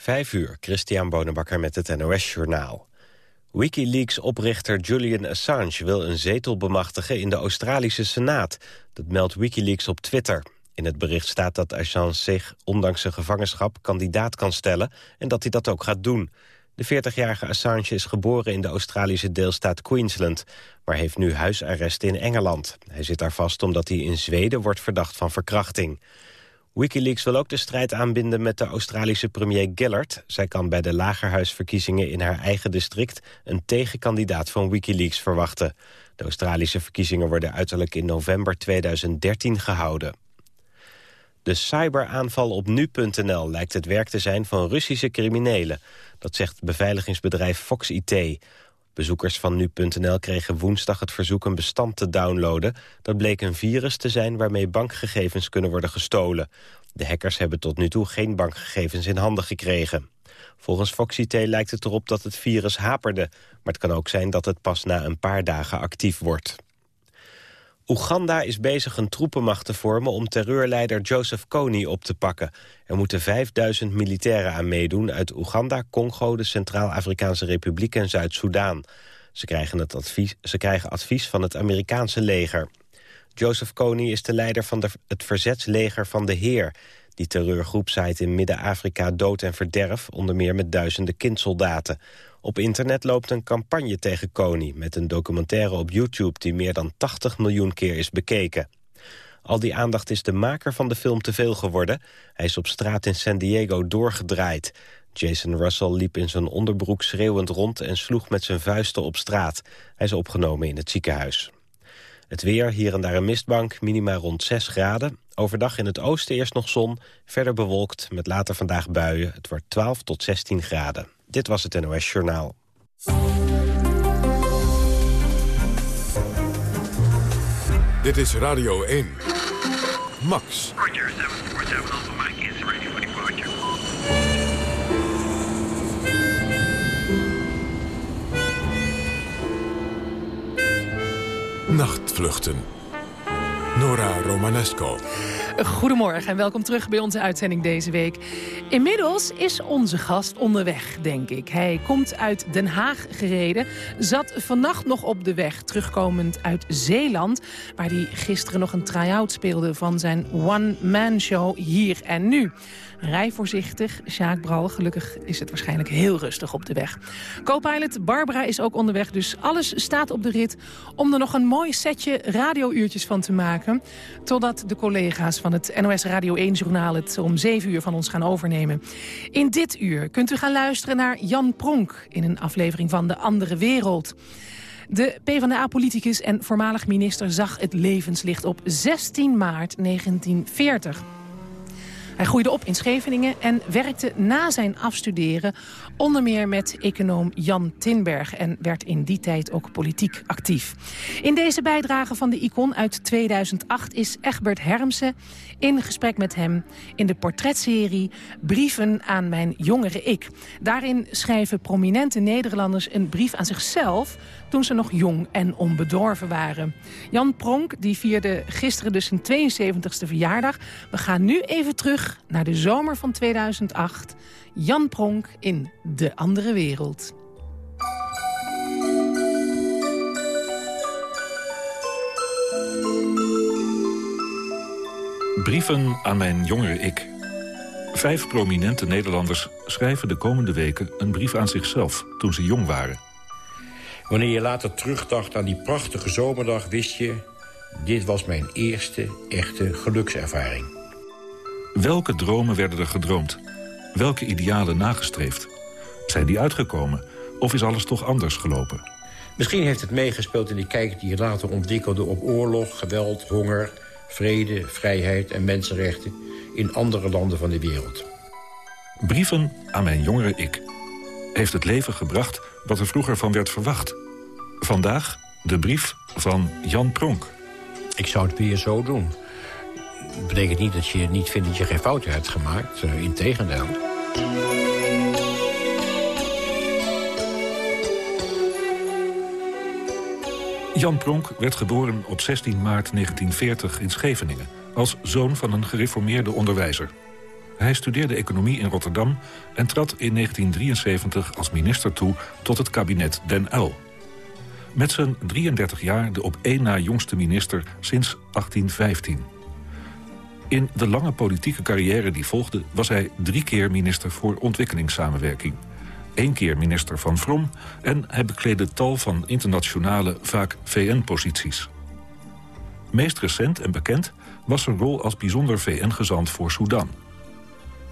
Vijf uur, Christian Bonenbakker met het NOS Journaal. Wikileaks-oprichter Julian Assange wil een zetel bemachtigen in de Australische Senaat. Dat meldt Wikileaks op Twitter. In het bericht staat dat Assange zich, ondanks zijn gevangenschap, kandidaat kan stellen... en dat hij dat ook gaat doen. De 40-jarige Assange is geboren in de Australische deelstaat Queensland... maar heeft nu huisarrest in Engeland. Hij zit daar vast omdat hij in Zweden wordt verdacht van verkrachting. Wikileaks wil ook de strijd aanbinden met de Australische premier Gillard. Zij kan bij de lagerhuisverkiezingen in haar eigen district... een tegenkandidaat van Wikileaks verwachten. De Australische verkiezingen worden uiterlijk in november 2013 gehouden. De cyberaanval op nu.nl lijkt het werk te zijn van Russische criminelen. Dat zegt beveiligingsbedrijf Fox IT. Bezoekers van nu.nl kregen woensdag het verzoek een bestand te downloaden. Dat bleek een virus te zijn waarmee bankgegevens kunnen worden gestolen. De hackers hebben tot nu toe geen bankgegevens in handen gekregen. Volgens Fox IT lijkt het erop dat het virus haperde. Maar het kan ook zijn dat het pas na een paar dagen actief wordt. Oeganda is bezig een troepenmacht te vormen om terreurleider Joseph Kony op te pakken. Er moeten 5000 militairen aan meedoen uit Oeganda, Congo, de Centraal-Afrikaanse Republiek en Zuid-Soedan. Ze, krijgen advies, ze krijgen advies van het Amerikaanse leger. Joseph Kony is de leider van het verzetsleger van de Heer. Die terreurgroep zaait in Midden-Afrika dood en verderf, onder meer met duizenden kindsoldaten. Op internet loopt een campagne tegen Kony... met een documentaire op YouTube die meer dan 80 miljoen keer is bekeken. Al die aandacht is de maker van de film te veel geworden. Hij is op straat in San Diego doorgedraaid. Jason Russell liep in zijn onderbroek schreeuwend rond... en sloeg met zijn vuisten op straat. Hij is opgenomen in het ziekenhuis. Het weer, hier en daar een mistbank, minima rond 6 graden. Overdag in het oosten eerst nog zon, verder bewolkt... met later vandaag buien. Het wordt 12 tot 16 graden. Dit was het NOS Journaal. Dit is Radio 1. Max. Roger, 747 Nachtvluchten. Nora Romanesco. Goedemorgen en welkom terug bij onze uitzending deze week. Inmiddels is onze gast onderweg, denk ik. Hij komt uit Den Haag gereden, zat vannacht nog op de weg... terugkomend uit Zeeland, waar hij gisteren nog een try-out speelde... van zijn one-man-show Hier en Nu. Rij voorzichtig, Sjaak Bral. Gelukkig is het waarschijnlijk heel rustig op de weg. Co-pilot Barbara is ook onderweg, dus alles staat op de rit... om er nog een mooi setje radiouurtjes van te maken... totdat de collega's van het NOS Radio 1-journaal... het om 7 uur van ons gaan overnemen. In dit uur kunt u gaan luisteren naar Jan Pronk... in een aflevering van De Andere Wereld... De PvdA-politicus en voormalig minister zag het levenslicht op 16 maart 1940. Hij groeide op in Scheveningen en werkte na zijn afstuderen... onder meer met econoom Jan Tinberg... en werd in die tijd ook politiek actief. In deze bijdrage van de icon uit 2008 is Egbert Hermsen... in gesprek met hem in de portretserie Brieven aan mijn jongere ik. Daarin schrijven prominente Nederlanders een brief aan zichzelf toen ze nog jong en onbedorven waren. Jan Pronk die vierde gisteren dus zijn 72e verjaardag. We gaan nu even terug naar de zomer van 2008. Jan Pronk in De Andere Wereld. Brieven aan mijn jongere ik. Vijf prominente Nederlanders schrijven de komende weken een brief aan zichzelf toen ze jong waren. Wanneer je later terugdacht aan die prachtige zomerdag... wist je, dit was mijn eerste echte gelukservaring. Welke dromen werden er gedroomd? Welke idealen nagestreefd? Zijn die uitgekomen? Of is alles toch anders gelopen? Misschien heeft het meegespeeld in die kijk die je later ontwikkelde... op oorlog, geweld, honger, vrede, vrijheid en mensenrechten... in andere landen van de wereld. Brieven aan mijn jongere ik. Heeft het leven gebracht wat er vroeger van werd verwacht. Vandaag de brief van Jan Pronk. Ik zou het weer zo doen. Dat betekent niet dat je niet vindt dat je geen fouten hebt gemaakt. Uh, Integendeel. Jan Pronk werd geboren op 16 maart 1940 in Scheveningen... als zoon van een gereformeerde onderwijzer. Hij studeerde economie in Rotterdam en trad in 1973 als minister toe tot het kabinet Den Uyl. Met zijn 33 jaar de op één na jongste minister sinds 1815. In de lange politieke carrière die volgde... was hij drie keer minister voor ontwikkelingssamenwerking. Eén keer minister van Vrom... en hij bekleedde tal van internationale, vaak VN-posities. Meest recent en bekend was zijn rol als bijzonder VN-gezant voor Sudan.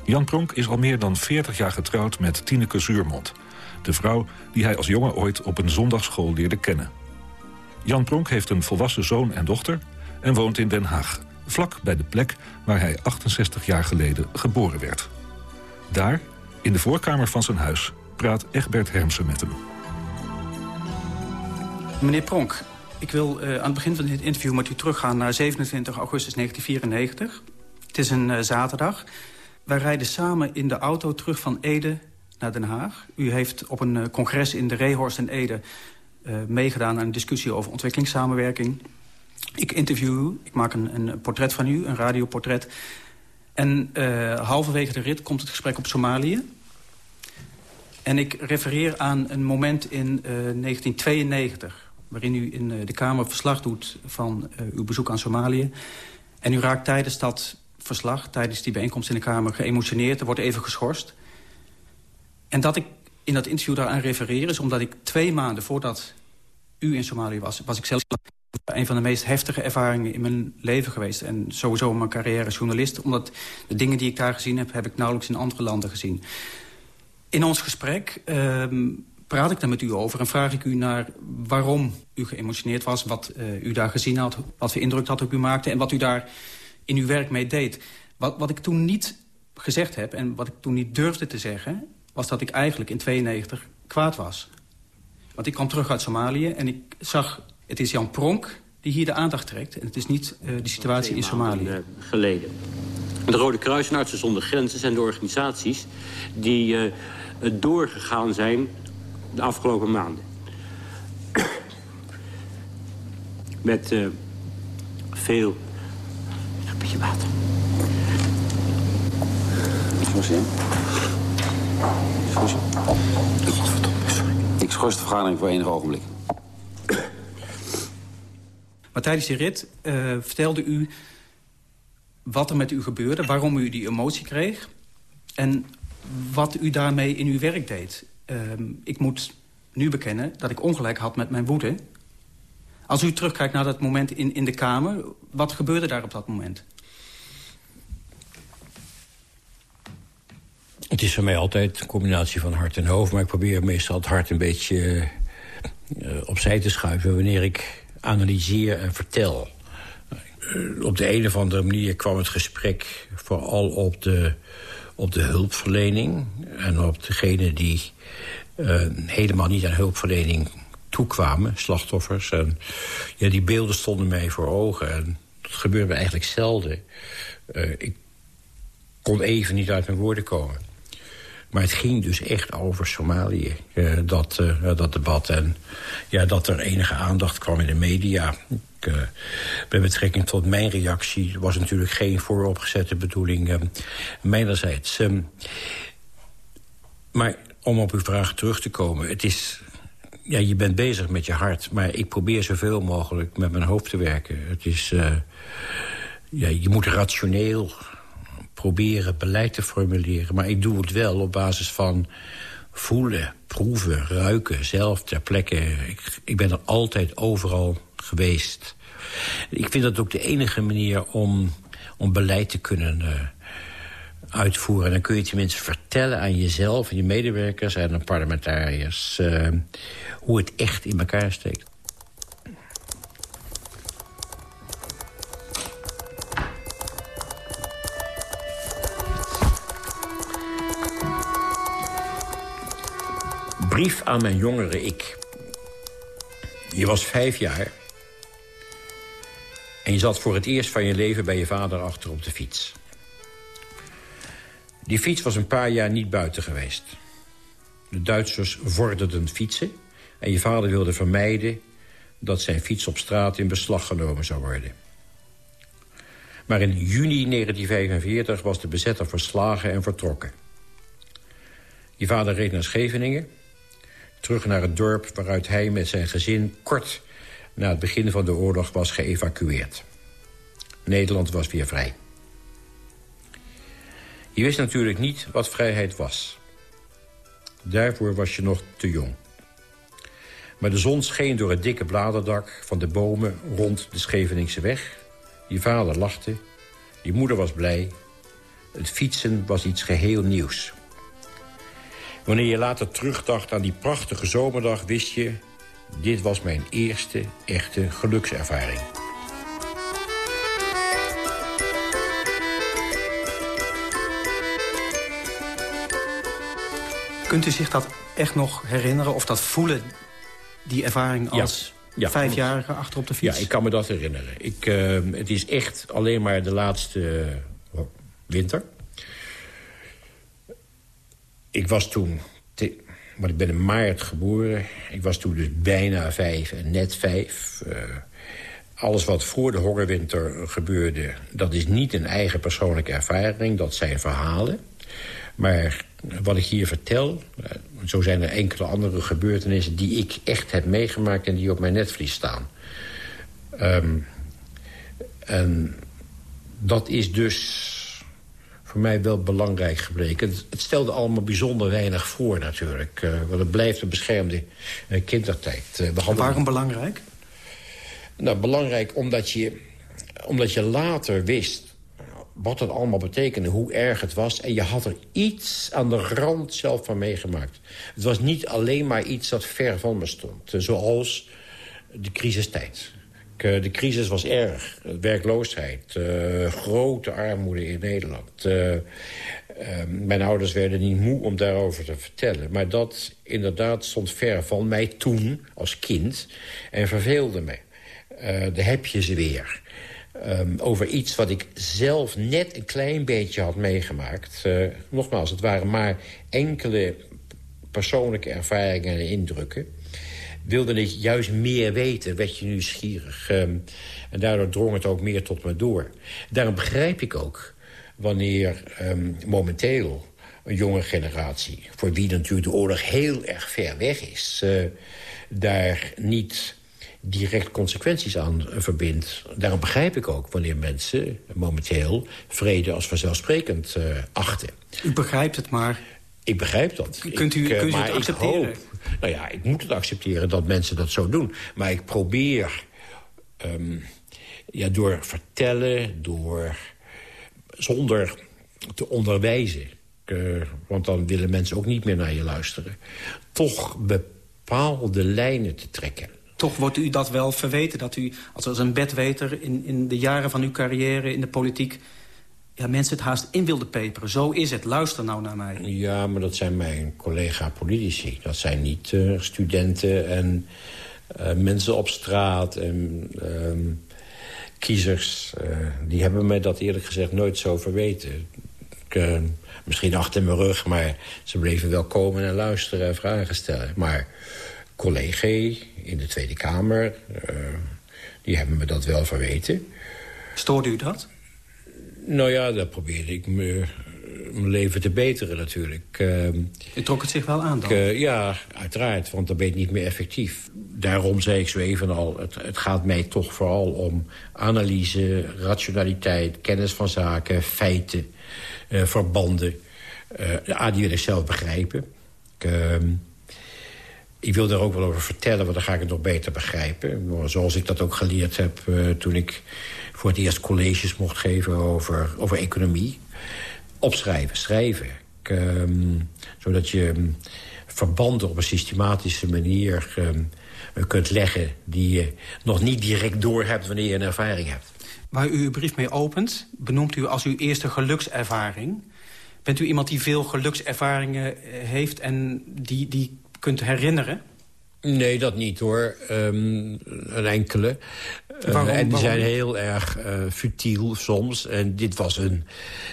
Jan Pronk is al meer dan 40 jaar getrouwd met Tineke Zuurmond... de vrouw die hij als jongen ooit op een zondagsschool leerde kennen. Jan Pronk heeft een volwassen zoon en dochter en woont in Den Haag vlak bij de plek waar hij 68 jaar geleden geboren werd. Daar, in de voorkamer van zijn huis, praat Egbert Hermsen met hem. Meneer Pronk, ik wil uh, aan het begin van dit interview met u teruggaan naar 27 augustus 1994. Het is een uh, zaterdag. Wij rijden samen in de auto terug van Ede naar Den Haag. U heeft op een uh, congres in de Rehorst in Ede meegedaan aan een discussie over ontwikkelingssamenwerking. Ik interview u, ik maak een, een portret van u, een radioportret. En halverwege de rit komt het gesprek op Somalië. En ik refereer aan een moment in uh, eh, 1992... waarin u in uh, de Kamer verslag doet van uw bezoek aan Somalië. En u raakt tijdens dat verslag, tijdens die bijeenkomst in de Kamer... geëmotioneerd, er wordt even geschorst. En dat ik in dat interview daaraan refereer is omdat ik twee maanden voordat u in Somalië was... was ik zelf een van de meest heftige ervaringen in mijn leven geweest. En sowieso mijn carrière als journalist. Omdat de dingen die ik daar gezien heb, heb ik nauwelijks in andere landen gezien. In ons gesprek uh, praat ik daar met u over en vraag ik u naar waarom u geëmotioneerd was. Wat uh, u daar gezien had, wat voor indruk dat op u maakte. En wat u daar in uw werk mee deed. Wat, wat ik toen niet gezegd heb en wat ik toen niet durfde te zeggen... was dat ik eigenlijk in 92 kwaad was. Want ik kwam terug uit Somalië en ik zag het is Jan Pronk die hier de aandacht trekt. En het is niet uh, de situatie in Somalië. Eh, geleden. De Rode Kruis en Artsen zonder Grenzen zijn de organisaties... die uh, doorgegaan zijn de afgelopen maanden. Met uh, veel... Een beetje water. Ik schors de vergadering voor enige ogenblik. Maar tijdens die rit uh, vertelde u wat er met u gebeurde... waarom u die emotie kreeg... en wat u daarmee in uw werk deed. Uh, ik moet nu bekennen dat ik ongelijk had met mijn woede. Als u terugkijkt naar dat moment in, in de Kamer... wat gebeurde daar op dat moment? Het is voor mij altijd een combinatie van hart en hoofd... maar ik probeer meestal het hart een beetje uh, opzij te schuiven... wanneer ik analyseer en vertel. Eh, op de een of andere manier kwam het gesprek vooral op de, op de hulpverlening... en op degene die uh, helemaal niet aan hulpverlening toekwamen, slachtoffers. En, ja, die beelden stonden mij voor ogen en dat gebeurde eigenlijk zelden. Uh, ik kon even niet uit mijn woorden komen. Maar het ging dus echt over Somalië, uh, dat, uh, dat debat. En ja, dat er enige aandacht kwam in de media. Ik, uh, met betrekking tot mijn reactie was natuurlijk geen vooropgezette bedoeling mijnerzijds. Um, maar om op uw vraag terug te komen, het is... Ja, je bent bezig met je hart, maar ik probeer zoveel mogelijk met mijn hoofd te werken. Het is... ja, je moet rationeel proberen beleid te formuleren. Maar ik doe het wel op basis van voelen, proeven, ruiken, zelf ter plekke. Ik, ik ben er altijd overal geweest. Ik vind dat ook de enige manier om, om beleid te kunnen uh, uitvoeren. En dan kun je tenminste vertellen aan jezelf en je medewerkers en de parlementariërs... Uh, hoe het echt in elkaar steekt. Brief aan mijn jongere ik. Je was vijf jaar... en je zat voor het eerst van je leven bij je vader achter op de fiets. Die fiets was een paar jaar niet buiten geweest. De Duitsers vorderden fietsen... en je vader wilde vermijden dat zijn fiets op straat in beslag genomen zou worden. Maar in juni 1945 was de bezetter verslagen en vertrokken. Je vader reed naar Scheveningen. Terug naar het dorp waaruit hij met zijn gezin kort na het begin van de oorlog was geëvacueerd. Nederland was weer vrij. Je wist natuurlijk niet wat vrijheid was. Daarvoor was je nog te jong. Maar de zon scheen door het dikke bladerdak van de bomen rond de Scheveningse weg. Je vader lachte, je moeder was blij. Het fietsen was iets geheel nieuws. Wanneer je later terugdacht aan die prachtige zomerdag... wist je, dit was mijn eerste echte gelukservaring. Kunt u zich dat echt nog herinneren of dat voelen, die ervaring als Ja, vijfjarige achter op de fiets? Ja, ik kan me dat herinneren. Ik, eh, het is echt alleen maar de laatste eh, winter. Ik was toen... maar ik ben in maart geboren. Ik was toen dus bijna vijf net vijf. Eh, alles wat voor de hongerwinter gebeurde... dat is niet een eigen persoonlijke ervaring. Dat zijn verhalen. Maar wat ik hier vertel... eh, zo zijn er enkele andere gebeurtenissen... die ik echt heb meegemaakt en die op mijn netvlies staan. Ehm, en dat is dus voor mij wel belangrijk gebleken. Het, het stelde allemaal bijzonder weinig voor natuurlijk. eh, want het blijft een beschermde eh, kindertijd. We En waarom belangrijk? nou, belangrijk omdat je, omdat je later wist wat het allemaal betekende, hoe erg het was. En je had er iets aan de rand zelf van meegemaakt. Het was niet alleen maar iets dat ver van me stond. Zoals de crisistijd. Eh, De crisis was erg. Werkloosheid, eh, grote armoede in Nederland. Eh, eh, mijn ouders werden niet moe om daarover te vertellen. Maar dat inderdaad stond ver van mij toen, als kind, en verveelde me. Daar heb je ze weer. Ehm, over iets wat ik zelf net een klein beetje had meegemaakt. Nogmaals, het waren maar enkele persoonlijke ervaringen en indrukken. Wilde ik juist meer weten, werd je nieuwsgierig. Ehm, en daardoor drong het ook meer tot me door. Daarom begrijp ik ook wanneer ehm, momenteel een jonge generatie... voor wie natuurlijk de oorlog heel erg ver weg is... eh, daar niet direct consequenties aan verbindt. Daarom begrijp ik ook wanneer mensen momenteel vrede als vanzelfsprekend eh, achten. U begrijpt het, maar Ik begrijp dat. Kunt u- Ik, eh, kunt u het ik accepteren? hoop- nou ja, ik moet het accepteren dat mensen dat zo doen. Maar ik probeer ehm, ja, door vertellen, door zonder te onderwijzen... eh, want dan willen mensen ook niet meer naar je luisteren... toch bepaalde lijnen te trekken. toch wordt u dat wel verweten. Dat u als, een bedweter in, in de jaren van uw carrière in de politiek... Ja, mensen het haast in wilde peperen. Zo is het. Luister nou naar mij. Ja, maar dat zijn mijn collega-politici. Dat zijn niet eh, studenten en eh, mensen op straat en ehm, kiezers. eh, die hebben mij dat eerlijk gezegd nooit zo verweten. Ik, misschien achter mijn rug, maar ze bleven wel komen en luisteren en vragen stellen. Maar collega in de Tweede Kamer, die hebben me dat wel verweten. Stoorde u dat? Nou ja, daar probeerde ik me, mijn leven te beteren natuurlijk. Ehm, U trok het zich wel aan dan? ik, eh, ja, uiteraard, want dan ben je niet meer effectief. Daarom zei ik zo even al, het, het gaat mij toch vooral om analyse, rationaliteit... kennis van zaken, feiten, eh, verbanden. Eh A, die wil ik zelf begrijpen. Ik, ehm, ik wil daar ook wel over vertellen, want dan ga ik het nog beter begrijpen. Zoals ik dat ook geleerd heb eh, toen ik voor het eerst colleges mocht geven over, over economie. Opschrijven, schrijven. Ehm, zodat je ehm, verbanden op een systematische manier ehm, kunt leggen... die je nog niet direct doorhebt wanneer je een ervaring hebt. Waar u uw brief mee opent, benoemt u als uw eerste gelukservaring. Bent u iemand die veel gelukservaringen heeft en die, die kunt herinneren? Nee, dat niet hoor. Ehm, een enkele. Eh, Waarom- en die waarom zijn heel erg eh, futiel soms. En dit was een...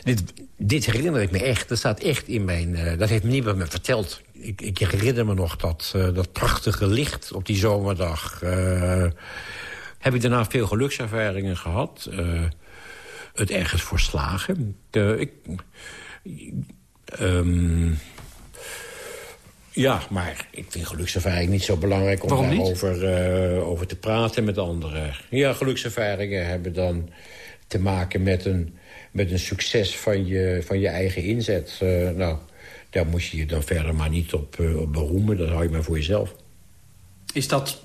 Dit, dit herinner ik me echt. Dat staat echt in mijn... eh, dat heeft me niemand me verteld. Ik, ik herinner me nog dat, dat prachtige licht op die zomerdag. Heb ik daarna veel gelukservaringen gehad. Eh, het ergens voor slagen. Ik, ehm, ja, maar ik vind gelukservaring niet zo belangrijk... om daarover uh, over te praten met anderen. Ja, gelukservaringen hebben dan te maken met een, met een succes van je, van je eigen inzet. Uh, nou, daar moet je je dan verder maar niet op, uh, op beroemen. Dat hou je maar voor jezelf. Is dat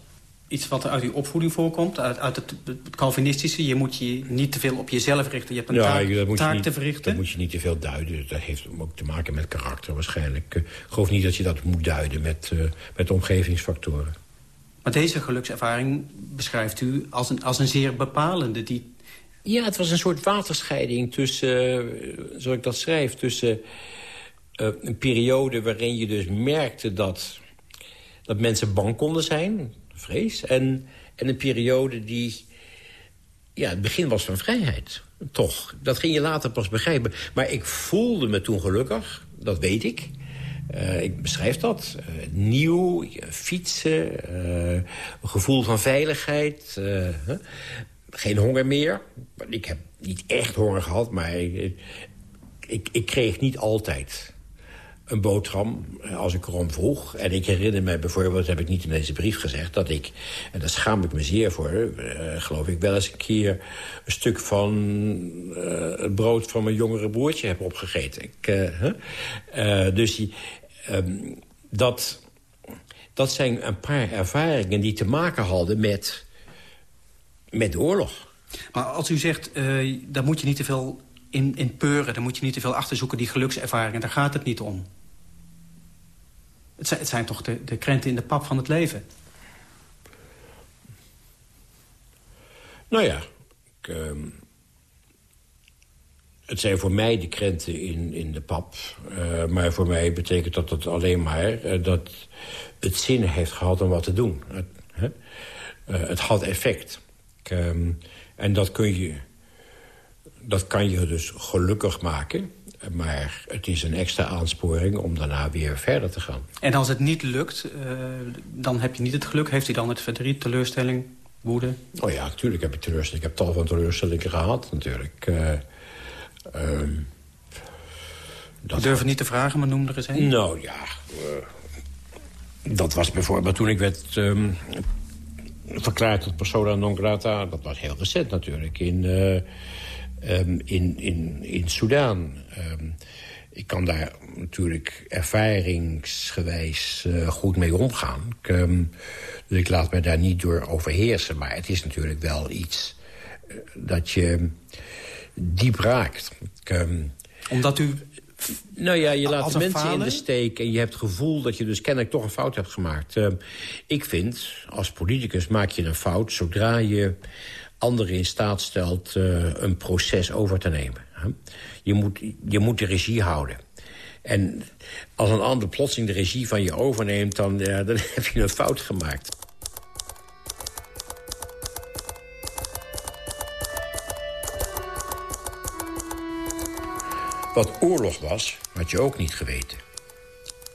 iets wat uit uw opvoeding voorkomt? Uit, uit het, Calvinistische? Je moet je niet te veel op jezelf richten. Je hebt een ja, taak, taak niet, te verrichten. Dat moet je niet te veel duiden. Dat heeft ook te maken met karakter waarschijnlijk. Ik geloof niet dat je dat moet duiden met, uh, met omgevingsfactoren. Maar deze gelukservaring beschrijft u als een, als een zeer bepalende... Die... Ja, het was een soort waterscheiding tussen, uh, zoals ik dat schrijf... tussen uh, een periode waarin je dus merkte dat, dat mensen bang konden zijn vrees. En, en een periode die ja, het begin was van vrijheid. Toch, dat ging je later pas begrijpen. Maar ik voelde me toen gelukkig, dat weet ik. Uh, ik beschrijf dat. Uh, nieuw, fietsen, een gevoel van veiligheid. geen honger meer. Ik heb niet echt honger gehad, maar ik, ik, ik kreeg niet altijd een boterham eh, als ik erom vroeg. En ik herinner me bijvoorbeeld, heb ik niet in deze brief gezegd... dat ik, en daar schaam ik me zeer voor... Uh, geloof ik wel eens een keer een stuk van uh, het brood van mijn jongere broertje heb opgegeten. Ik, dus die, um, dat, dat zijn een paar ervaringen die te maken hadden met, met de oorlog. Maar als u zegt, daar moet je niet te veel in, in peuren. Daar moet je niet te veel achterzoeken, die gelukservaringen. Daar gaat het niet om. Het zijn, toch de, de krenten in de pap van het leven? Nou ja, uh, het zijn voor mij de krenten in, in de pap. Uh, maar voor mij betekent dat het alleen maar uh, dat het zin heeft gehad om wat te doen. Het, het had effect. Ehm, en dat, kun je, dat kan je dus gelukkig maken. Maar het is een extra aansporing om daarna weer verder te gaan. En als het niet lukt, uh, dan heb je niet het geluk. Heeft hij dan het verdriet, teleurstelling, woede? Oh ja, natuurlijk heb ik teleurstelling. Ik heb tal van teleurstellingen gehad, natuurlijk. Uh, dat durf het niet te vragen, maar noem er eens een. Nou ja, dat was bijvoorbeeld toen ik werd um, verklaard tot persona non grata. Dat was heel recent natuurlijk, in um, in, in, in Soudaan. Um, ik kan daar natuurlijk ervaringsgewijs uh, goed mee omgaan. Ik, um, dus ik laat me daar niet door overheersen. Maar het is natuurlijk wel iets uh, dat je diep raakt. Ik, Omdat u nou ja, je laat de mensen in de steek en je hebt het gevoel dat je dus kennelijk toch een fout hebt gemaakt. Uh, ik vind, als politicus maak je een fout zodra je anderen in staat stelt uh, een proces over te nemen. Je moet, je moet de regie houden. En als een ander plotseling de regie van je overneemt... dan, dan heb je een fout gemaakt. Wat oorlog was, had je ook niet geweten.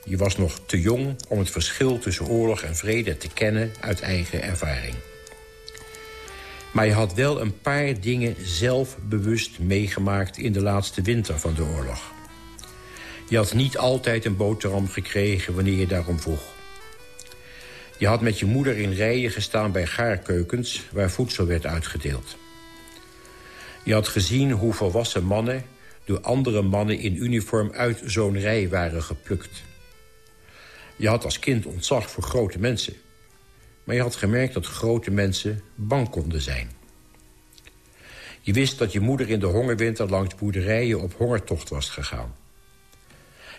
Je was nog te jong om het verschil tussen oorlog en vrede te kennen uit eigen ervaring. Maar je had wel een paar dingen zelf bewust meegemaakt... in de laatste winter van de oorlog. Je had niet altijd een boterham gekregen wanneer je daarom vroeg. Je had met je moeder in rijen gestaan bij gaarkeukens... waar voedsel werd uitgedeeld. Je had gezien hoe volwassen mannen... door andere mannen in uniform uit zo'n rij waren geplukt. Je had als kind ontzag voor grote mensen... Maar je had gemerkt dat grote mensen bang konden zijn. Je wist dat je moeder in de hongerwinter langs boerderijen op hongertocht was gegaan.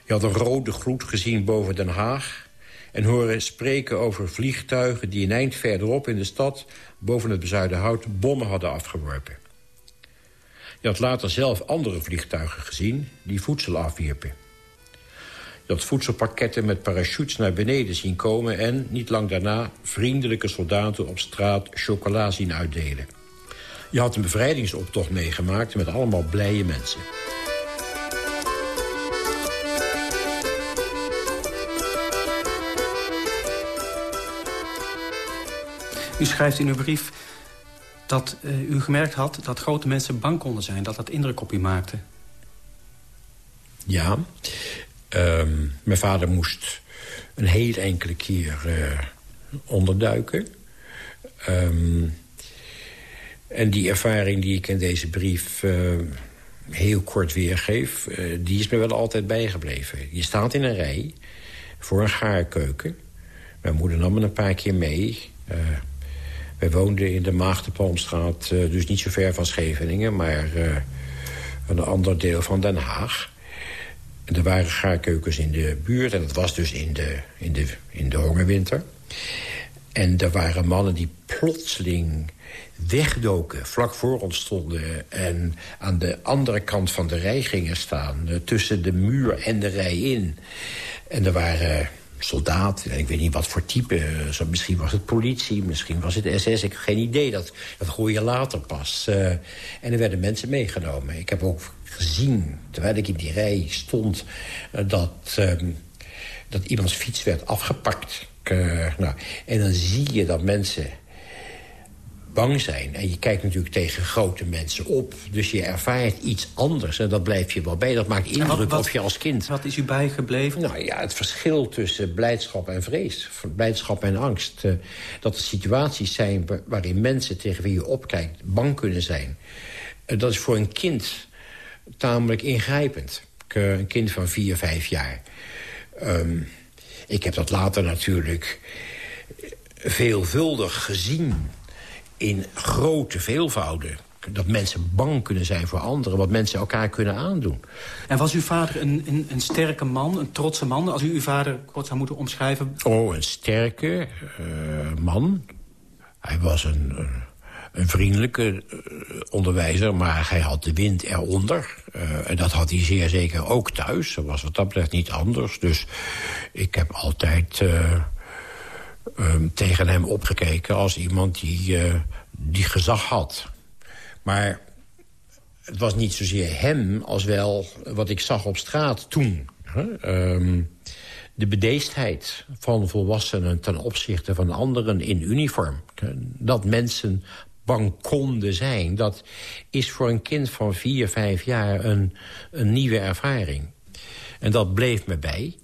Je had een rode gloed gezien boven Den Haag... en horen spreken over vliegtuigen die een eind verderop in de stad... boven het bezuiden hout bommen hadden afgeworpen. Je had later zelf andere vliegtuigen gezien die voedsel afwierpen dat voedselpakketten met parachutes naar beneden zien komen... en, niet lang daarna, vriendelijke soldaten op straat chocola zien uitdelen. Je had een bevrijdingsoptocht meegemaakt met allemaal blije mensen. U schrijft in uw brief... dat uh, u gemerkt had dat grote mensen bang konden zijn. Dat dat indruk op u maakte. Ja. Um, mijn vader moest een heel enkele keer uh, onderduiken. Um, en die ervaring die ik in deze brief uh, heel kort weergeef... Uh, die is me wel altijd bijgebleven. Je staat in een rij voor een gaarkeuken. Mijn moeder nam me een paar keer mee. Wij woonden in de Maagdenpalmstraat, dus niet zo ver van Scheveningen... maar een ander deel van Den Haag. En er waren gaarkeukens in de buurt en dat was dus in de, in de, in de hongerwinter. En er waren mannen die plotseling wegdoken, vlak voor ons stonden... en aan de andere kant van de rij gingen staan... Uh, tussen de muur en de rij in. En er waren soldaten, en ik weet niet wat voor type. Zo, misschien was het politie, misschien was het SS. Ik heb geen idee, dat, dat hoor je later pas. Uh, en er werden mensen meegenomen. Ik heb ook gezien, terwijl ik in die rij stond... Uh, dat, dat iemands fiets werd afgepakt. nou, en dan zie je dat mensen bang zijn. En je kijkt natuurlijk tegen grote mensen op. Dus je ervaart iets anders en dat blijf je wel bij. Dat maakt indruk op je als kind. Wat is u bijgebleven? Nou ja, het verschil tussen blijdschap en vrees. Blijdschap en angst. Uh, dat er situaties zijn waarin mensen tegen wie je opkijkt... bang kunnen zijn. Uh, dat is voor een kind tamelijk ingrijpend. Uh, een kind van vier, vijf jaar. Um, ik heb dat later natuurlijk veelvuldig gezien in grote veelvouden. Dat mensen bang kunnen zijn voor anderen. Wat mensen elkaar kunnen aandoen. En was uw vader een, een, een sterke man, een trotse man? Als u uw vader kort zou moeten omschrijven. Oh, een sterke uh, man. Hij was een, een, een vriendelijke uh, onderwijzer, maar hij had de wind eronder. Uh, en dat had hij zeer zeker ook thuis. Dat was wat dat betreft niet anders. Dus ik heb altijd um, tegen hem opgekeken als iemand die, die gezag had. Maar het was niet zozeer hem als wel wat ik zag op straat toen. Um, de bedeesdheid van volwassenen ten opzichte van anderen in uniform. Dat mensen bang konden zijn. Dat is voor een kind van vier, vijf jaar een, een nieuwe ervaring. En dat bleef me bij.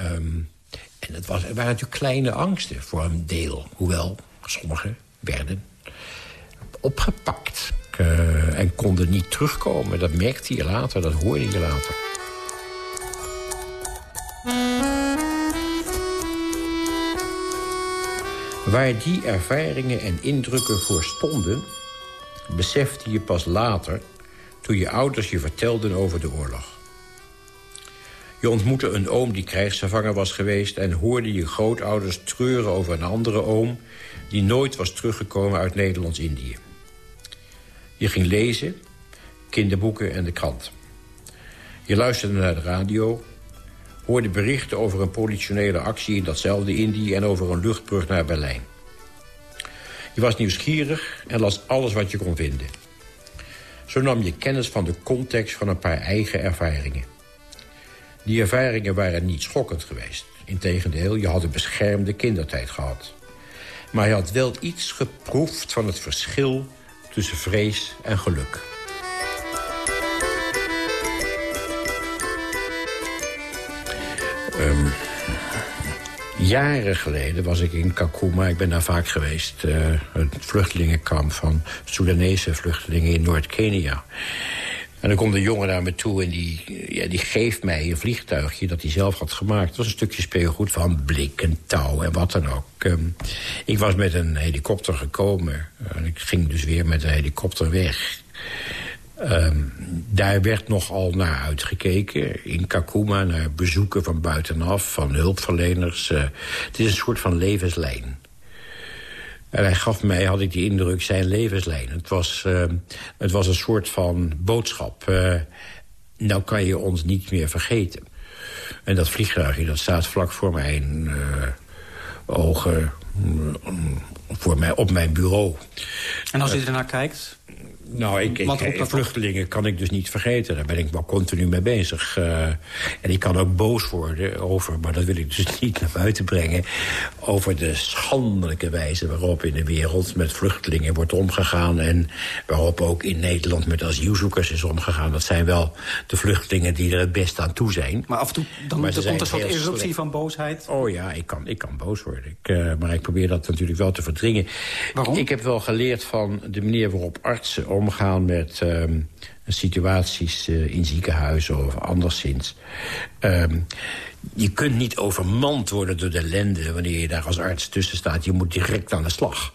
Um, en het, was, waren natuurlijk kleine angsten voor een deel. Hoewel sommige werden opgepakt. Uh, en konden niet terugkomen. Dat merkte je later, dat hoorde je later. Waar die ervaringen en indrukken voor stonden... besefte je pas later toen je ouders je vertelden over de oorlog. Je ontmoette een oom die krijgsgevangen was geweest... en hoorde je grootouders treuren over een andere oom... die nooit was teruggekomen uit Nederlands-Indië. Je ging lezen, kinderboeken en de krant. Je luisterde naar de radio, hoorde berichten over een politionele actie in datzelfde Indië... en over een luchtbrug naar Berlijn. Je was nieuwsgierig en las alles wat je kon vinden. Zo nam je kennis van de context van een paar eigen ervaringen. Die ervaringen waren niet schokkend geweest. Integendeel, je had een beschermde kindertijd gehad. Maar je had wel iets geproefd van het verschil tussen vrees en geluk. Um, jaren geleden was ik in Kakuma. Ik ben daar vaak geweest. Uh, het vluchtelingenkamp van Soedanese vluchtelingen in Noord-Kenia. En dan komt een jongen naar me toe en die, ja, die geeft mij een vliegtuigje dat hij zelf had gemaakt. Het was een stukje speelgoed van blik en touw en wat dan ook. Um, ik was met een helikopter gekomen. En ik ging dus weer met een helikopter weg. Um, daar werd nogal naar uitgekeken. In Kakuma naar bezoeken van buitenaf, van hulpverleners. Uh, het is een soort van levenslijn. En hij gaf mij, had ik die indruk, zijn levenslijn. Het was, uh, het was een soort van boodschap. Uh, nou kan je ons niet meer vergeten. En dat vliegtuigje, dat staat vlak voor mijn uh, ogen. voor mij, op mijn bureau. En als u ernaar kijkt, Nou, ik, vluchtelingen kan ik dus niet vergeten. Daar ben ik wel continu mee bezig. Eh, en ik kan ook boos worden over, maar dat wil ik dus niet naar buiten brengen... over de schandelijke wijze waarop in de wereld met vluchtelingen wordt omgegaan... en waarop ook in Nederland met asielzoekers is omgegaan. Dat zijn wel de vluchtelingen die er het best aan toe zijn. maar af en toe dan, er komt een zijn soort eruptie slecht. van boosheid. Oh ja, ik kan, ik kan boos worden. Ik, eh, maar ik probeer dat natuurlijk wel te verdringen. Waarom? Ik heb wel geleerd van de manier waarop artsen omgaan met ehm, situaties eh, in ziekenhuizen of anderszins. Ehm, je kunt niet overmand worden door de ellende wanneer je daar als arts tussen staat. Je moet direct aan de slag.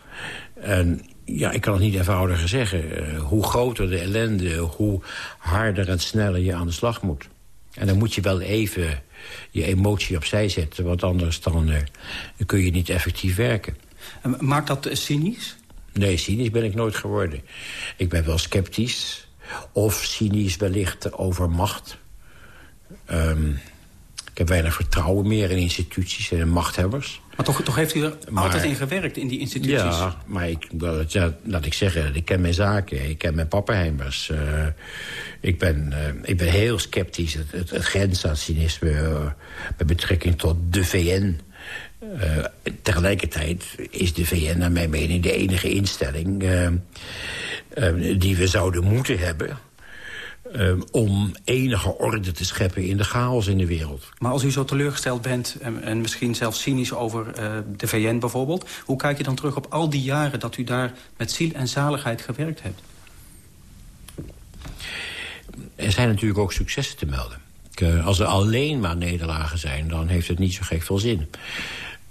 En ja, ik kan het niet eenvoudiger zeggen. Eh, hoe groter de ellende, hoe harder en sneller je aan de slag moet. En dan moet je wel even je emotie opzij zetten... want anders dan, eh, kun je niet effectief werken. En Maakt dat cynisch? Nee, cynisch ben ik nooit geworden. Ik ben wel sceptisch. Of cynisch wellicht over macht. Ehm, ik heb weinig vertrouwen meer in instituties en in machthebbers. Maar toch, toch heeft u er Maar- altijd in gewerkt, in die instituties? Ja, maar ik, wel, ja, laat ik zeggen, ik ken mijn zaken. Ik ken mijn pappenheimers. Eh, ik, ben, eh, ik ben heel sceptisch. Het, het, aan cynisme eh, met betrekking tot de VN. Eh, tegelijkertijd is de VN naar mijn mening de enige instelling... eh, eh, die we zouden moeten hebben... om enige orde te scheppen in de chaos in de wereld. Maar als u zo teleurgesteld bent en, en misschien zelfs cynisch over de VN bijvoorbeeld... hoe kijk je dan terug op al die jaren dat u daar met ziel en zaligheid gewerkt hebt? Er zijn natuurlijk ook successen te melden. Als er alleen maar nederlagen zijn, dan heeft het niet zo gek veel zin.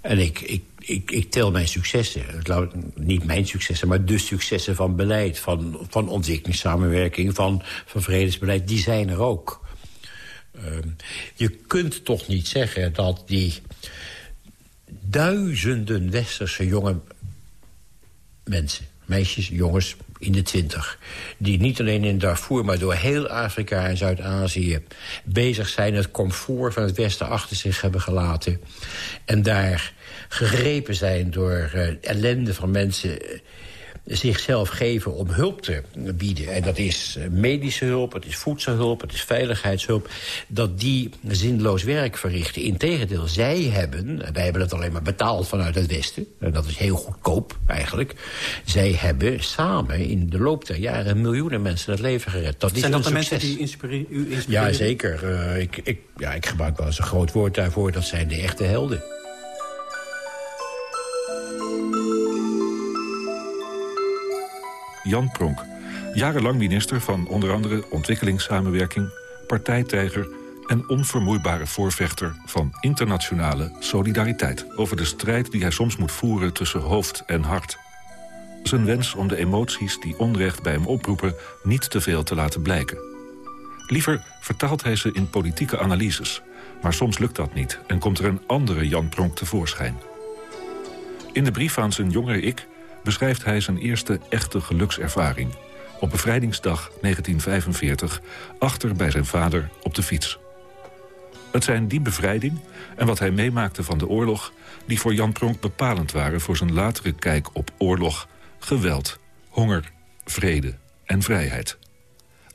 En ik, ik, ik, tel mijn successen. Niet mijn successen, maar de successen van beleid... van, van ontwikkelingssamenwerking, van, van vredesbeleid, die zijn er ook. Ehm, je kunt toch niet zeggen dat die duizenden westerse jonge mensen, meisjes, jongens in de twintig... die niet alleen in Darfur, maar door heel Afrika en Zuid-Azië... bezig zijn het comfort van het Westen achter zich hebben gelaten... en daar gegrepen zijn door eh, ellende van mensen... eh, zichzelf geven om hulp te bieden. En dat is eh, medische hulp, het is voedselhulp, het is veiligheidshulp. Dat die zinloos werk verrichten. Integendeel, zij hebben, en wij hebben het alleen maar betaald vanuit het Westen... en dat is heel goedkoop eigenlijk... zij hebben samen in de loop der jaren miljoenen mensen het leven gered. Dat is Zijn dat de mensen die inspire- u inspireren? Ja, zeker. Eh, ik, ik, ja, ik gebruik wel eens een groot woord daarvoor. Dat zijn de echte helden. Jan Pronk, jarenlang minister van onder andere ontwikkelingssamenwerking, partijtijger en onvermoeibare voorvechter van internationale solidariteit. Over de strijd die hij soms moet voeren tussen hoofd en hart. Zijn wens om de emoties die onrecht bij hem oproepen niet te veel te laten blijken. Liever vertaalt hij ze in politieke analyses. Maar soms lukt dat niet en komt er een andere Jan Pronk tevoorschijn. In de brief aan zijn jongere ik beschrijft hij zijn eerste echte gelukservaring. Op bevrijdingsdag 1945, achter bij zijn vader op de fiets. Het zijn die bevrijding en wat hij meemaakte van de oorlog... die voor Jan Pronk bepalend waren voor zijn latere kijk op oorlog... geweld, honger, vrede en vrijheid.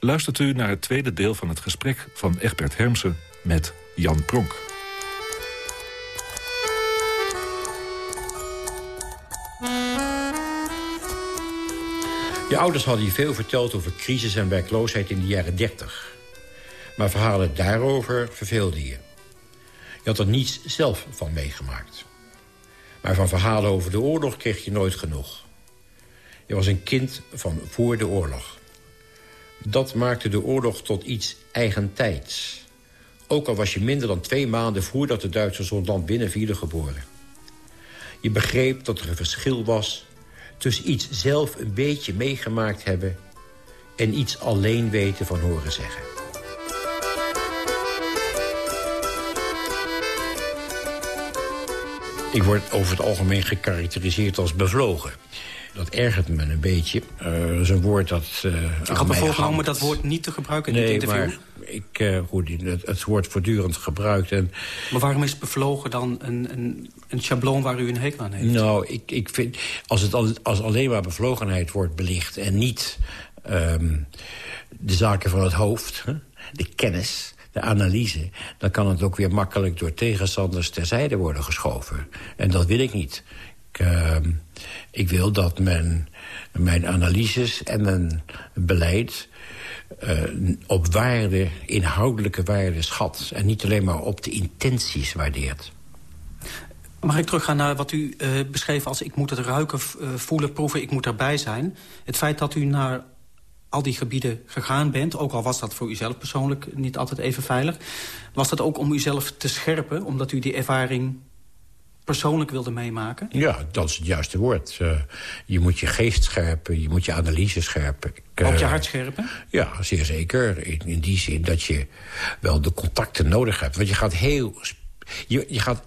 Luistert u naar het tweede deel van het gesprek van Egbert Hermsen met Jan Pronk. Je ouders hadden je veel verteld over crisis en werkloosheid in de jaren 30. Maar verhalen daarover verveelden je. Je had er niets zelf van meegemaakt. Maar van verhalen over de oorlog kreeg je nooit genoeg. Je was een kind van voor de oorlog. Dat maakte de oorlog tot iets eigentijds. Ook al was je minder dan twee maanden voordat de Duitsers ons land binnenvielen geboren. Je begreep dat er een verschil was tussen iets zelf een beetje meegemaakt hebben... en iets alleen weten van horen zeggen. Ik word over het algemeen gekarakteriseerd als bevlogen. Dat ergert me een beetje. Uh, dat is een woord dat... Uh, ik had me voorgenomen dat woord niet te gebruiken in nee, dit interview. Maar ik, uh, goed, het, het wordt voortdurend gebruikt. En... Maar waarom is bevlogen dan een, een, een schabloon waar u een hekel aan heeft? Nou, ik, ik vind... Als het al, als alleen maar bevlogenheid wordt belicht... en niet um, de zaken van het hoofd, de kennis de analyse... dan kan het ook weer makkelijk door tegenstanders terzijde worden geschoven. En dat wil ik niet. Ik, uh, ik wil dat men mijn analyses en mijn beleid... Uh, op waarde, inhoudelijke waarde schat. En niet alleen maar op de intenties waardeert. Mag ik teruggaan naar wat u uh, beschreef als... ik moet het ruiken, uh, voelen, proeven, ik moet erbij zijn. Het feit dat u naar al die gebieden gegaan bent... ook al was dat voor uzelf persoonlijk niet altijd even veilig... was dat ook om uzelf te scherpen, omdat u die ervaring persoonlijk wilde meemaken? Ja, dat is het juiste woord. Uh, je moet je geest scherpen, je moet je analyse scherpen. Ik, ook je hart scherpen? Ja, zeer zeker. In, in, die zin dat je wel de contacten nodig hebt. Want je gaat heel... Je, je gaat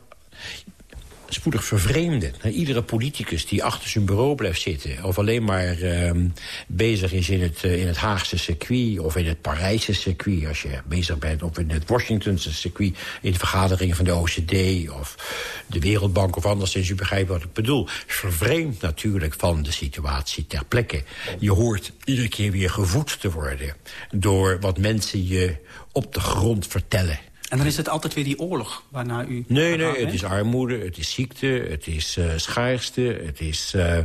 spoedig vervreemden. Iedere politicus die achter zijn bureau blijft zitten... of alleen maar uh, bezig is in het, uh, in het Haagse circuit... of in het Parijse circuit, als je bezig bent... of in het Washingtonse circuit, in de vergaderingen van de OCD... of de Wereldbank of anders, als u begrijpt wat ik bedoel... vervreemd natuurlijk van de situatie ter plekke. Je hoort iedere keer weer gevoed te worden... door wat mensen je op de grond vertellen... En dan is het altijd weer die oorlog waarna u... Nee, nee, het is armoede, het is ziekte, het is uh, schaarste... het is uh, uh,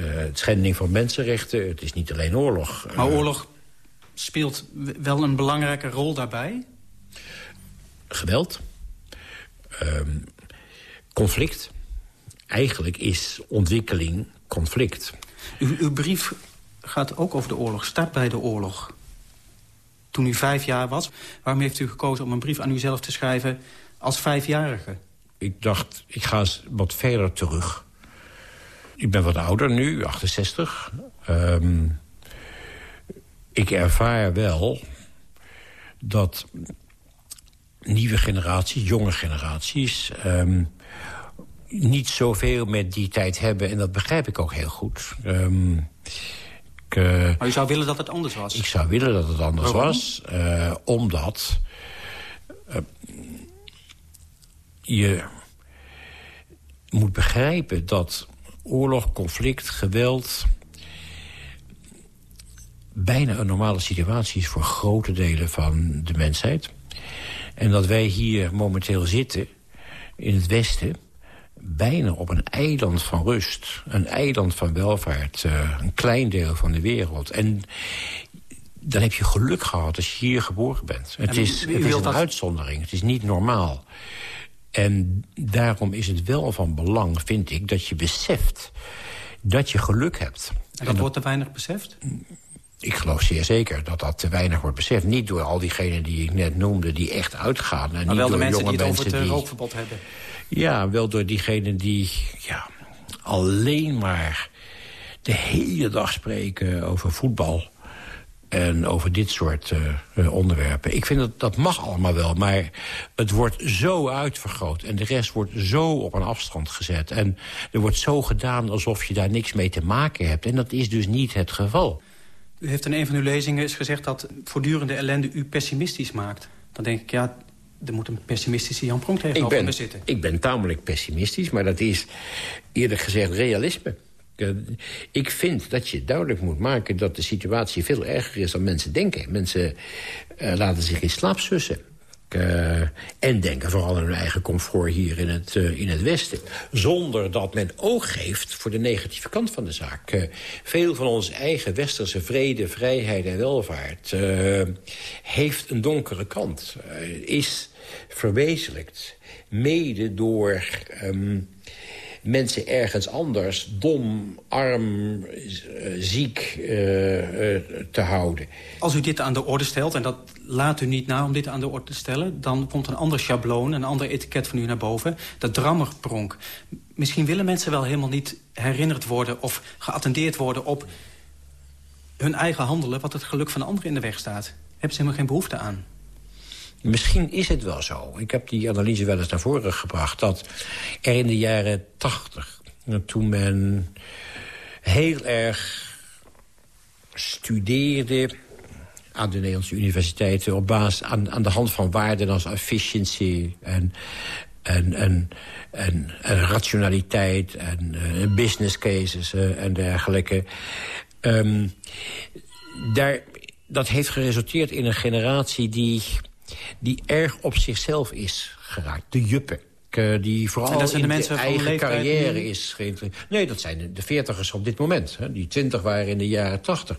het schending van mensenrechten, het is niet alleen oorlog. Maar oorlog speelt wel een belangrijke rol daarbij? Geweld. Um, conflict. Eigenlijk is ontwikkeling conflict. U, uw brief gaat ook over de oorlog, start bij de oorlog toen u vijf jaar was. Waarom heeft u gekozen om een brief aan uzelf te schrijven als vijfjarige? Ik dacht, ik ga eens wat verder terug. Ik ben wat ouder nu, 68. Um, ik ervaar wel dat nieuwe generaties, jonge generaties... Um, niet zoveel met die tijd hebben. En dat begrijp ik ook heel goed. Um, ik, uh, maar u zou willen dat het anders was? Ik zou willen dat het anders Waarom? was. Uh, omdat uh, je moet begrijpen dat oorlog, conflict, geweld... bijna een normale situatie is voor grote delen van de mensheid. En dat wij hier momenteel zitten, in het Westen bijna op een eiland van rust. Een eiland van welvaart. Uh, een klein deel van de wereld. En dan heb je geluk gehad als je hier geboren bent. Het en is, het is een dat... uitzondering. Het is niet normaal. En daarom is het wel van belang, vind ik, dat je beseft dat je geluk hebt. En dat en wordt te weinig beseft? Ik geloof zeer zeker dat dat te weinig wordt beseft. Niet door al diegenen die ik net noemde, die echt uitgaan. En maar niet wel door de mensen die het over het die... rookverbod hebben. Ja, wel door diegenen die ja, alleen maar de hele dag spreken over voetbal. En over dit soort uh, onderwerpen. Ik vind dat dat mag allemaal wel, maar het wordt zo uitvergroot. En de rest wordt zo op een afstand gezet. En er wordt zo gedaan alsof je daar niks mee te maken hebt. En dat is dus niet het geval. U heeft in een van uw lezingen eens gezegd dat voortdurende ellende u pessimistisch maakt. Dan denk ik, ja, er moet een pessimistische Jan Pronk tegenover ik ben, zitten. Ik ben tamelijk pessimistisch, maar dat is eerder gezegd realisme. Ik vind dat je duidelijk moet maken dat de situatie veel erger is dan mensen denken. Mensen uh, laten zich in slaap sussen. Uh, en denken vooral aan hun eigen comfort hier in het, uh, in het Westen. Zonder dat men oog geeft voor de negatieve kant van de zaak. Uh, veel van onze eigen westerse vrede, vrijheid en welvaart... heeft een donkere kant. is verwezenlijkt. Mede door... Um, mensen ergens anders dom, arm, ziek uh, uh, te houden. Als u dit aan de orde stelt, en dat laat u niet na om dit aan de orde te stellen... dan komt een ander schabloon, een ander etiket van u naar boven. Dat drammerpronk. Misschien willen mensen wel helemaal niet herinnerd worden... of geattendeerd worden op hun eigen handelen... wat het geluk van anderen in de weg staat. Hebben ze helemaal geen behoefte aan. Misschien is het wel zo. Ik heb die analyse wel eens naar voren gebracht... dat er in de jaren tachtig, toen men heel erg studeerde aan de Nederlandse universiteiten... op basis aan, aan de hand van waarden als efficiency en, en, en, en, rationaliteit en uh, business cases uh, en dergelijke. Um, daar, dat heeft geresulteerd in een generatie die, die erg op zichzelf is geraakt. De juppen. Die vooral dat zijn de in mensen de eigen carrière is geïnteresseerd. Nee, dat zijn de veertigers op dit moment. Hè. Die twintig waren in de jaren tachtig.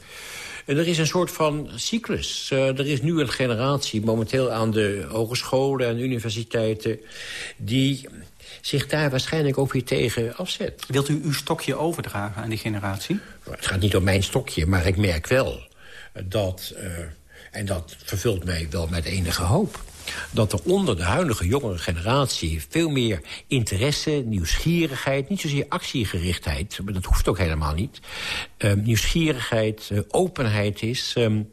En er is een soort van cyclus. Uh, er is nu een generatie momenteel aan de hogescholen en universiteiten... die zich daar waarschijnlijk ook weer tegen afzet. Wilt u uw stokje overdragen aan die generatie? Het gaat niet om mijn stokje, maar ik merk wel dat... Uh, en dat vervult mij wel met enige hoop dat er onder de huidige jongere generatie... veel meer interesse, nieuwsgierigheid... niet zozeer actiegerichtheid, maar dat hoeft ook helemaal niet... Uh, nieuwsgierigheid, uh, openheid is... Um,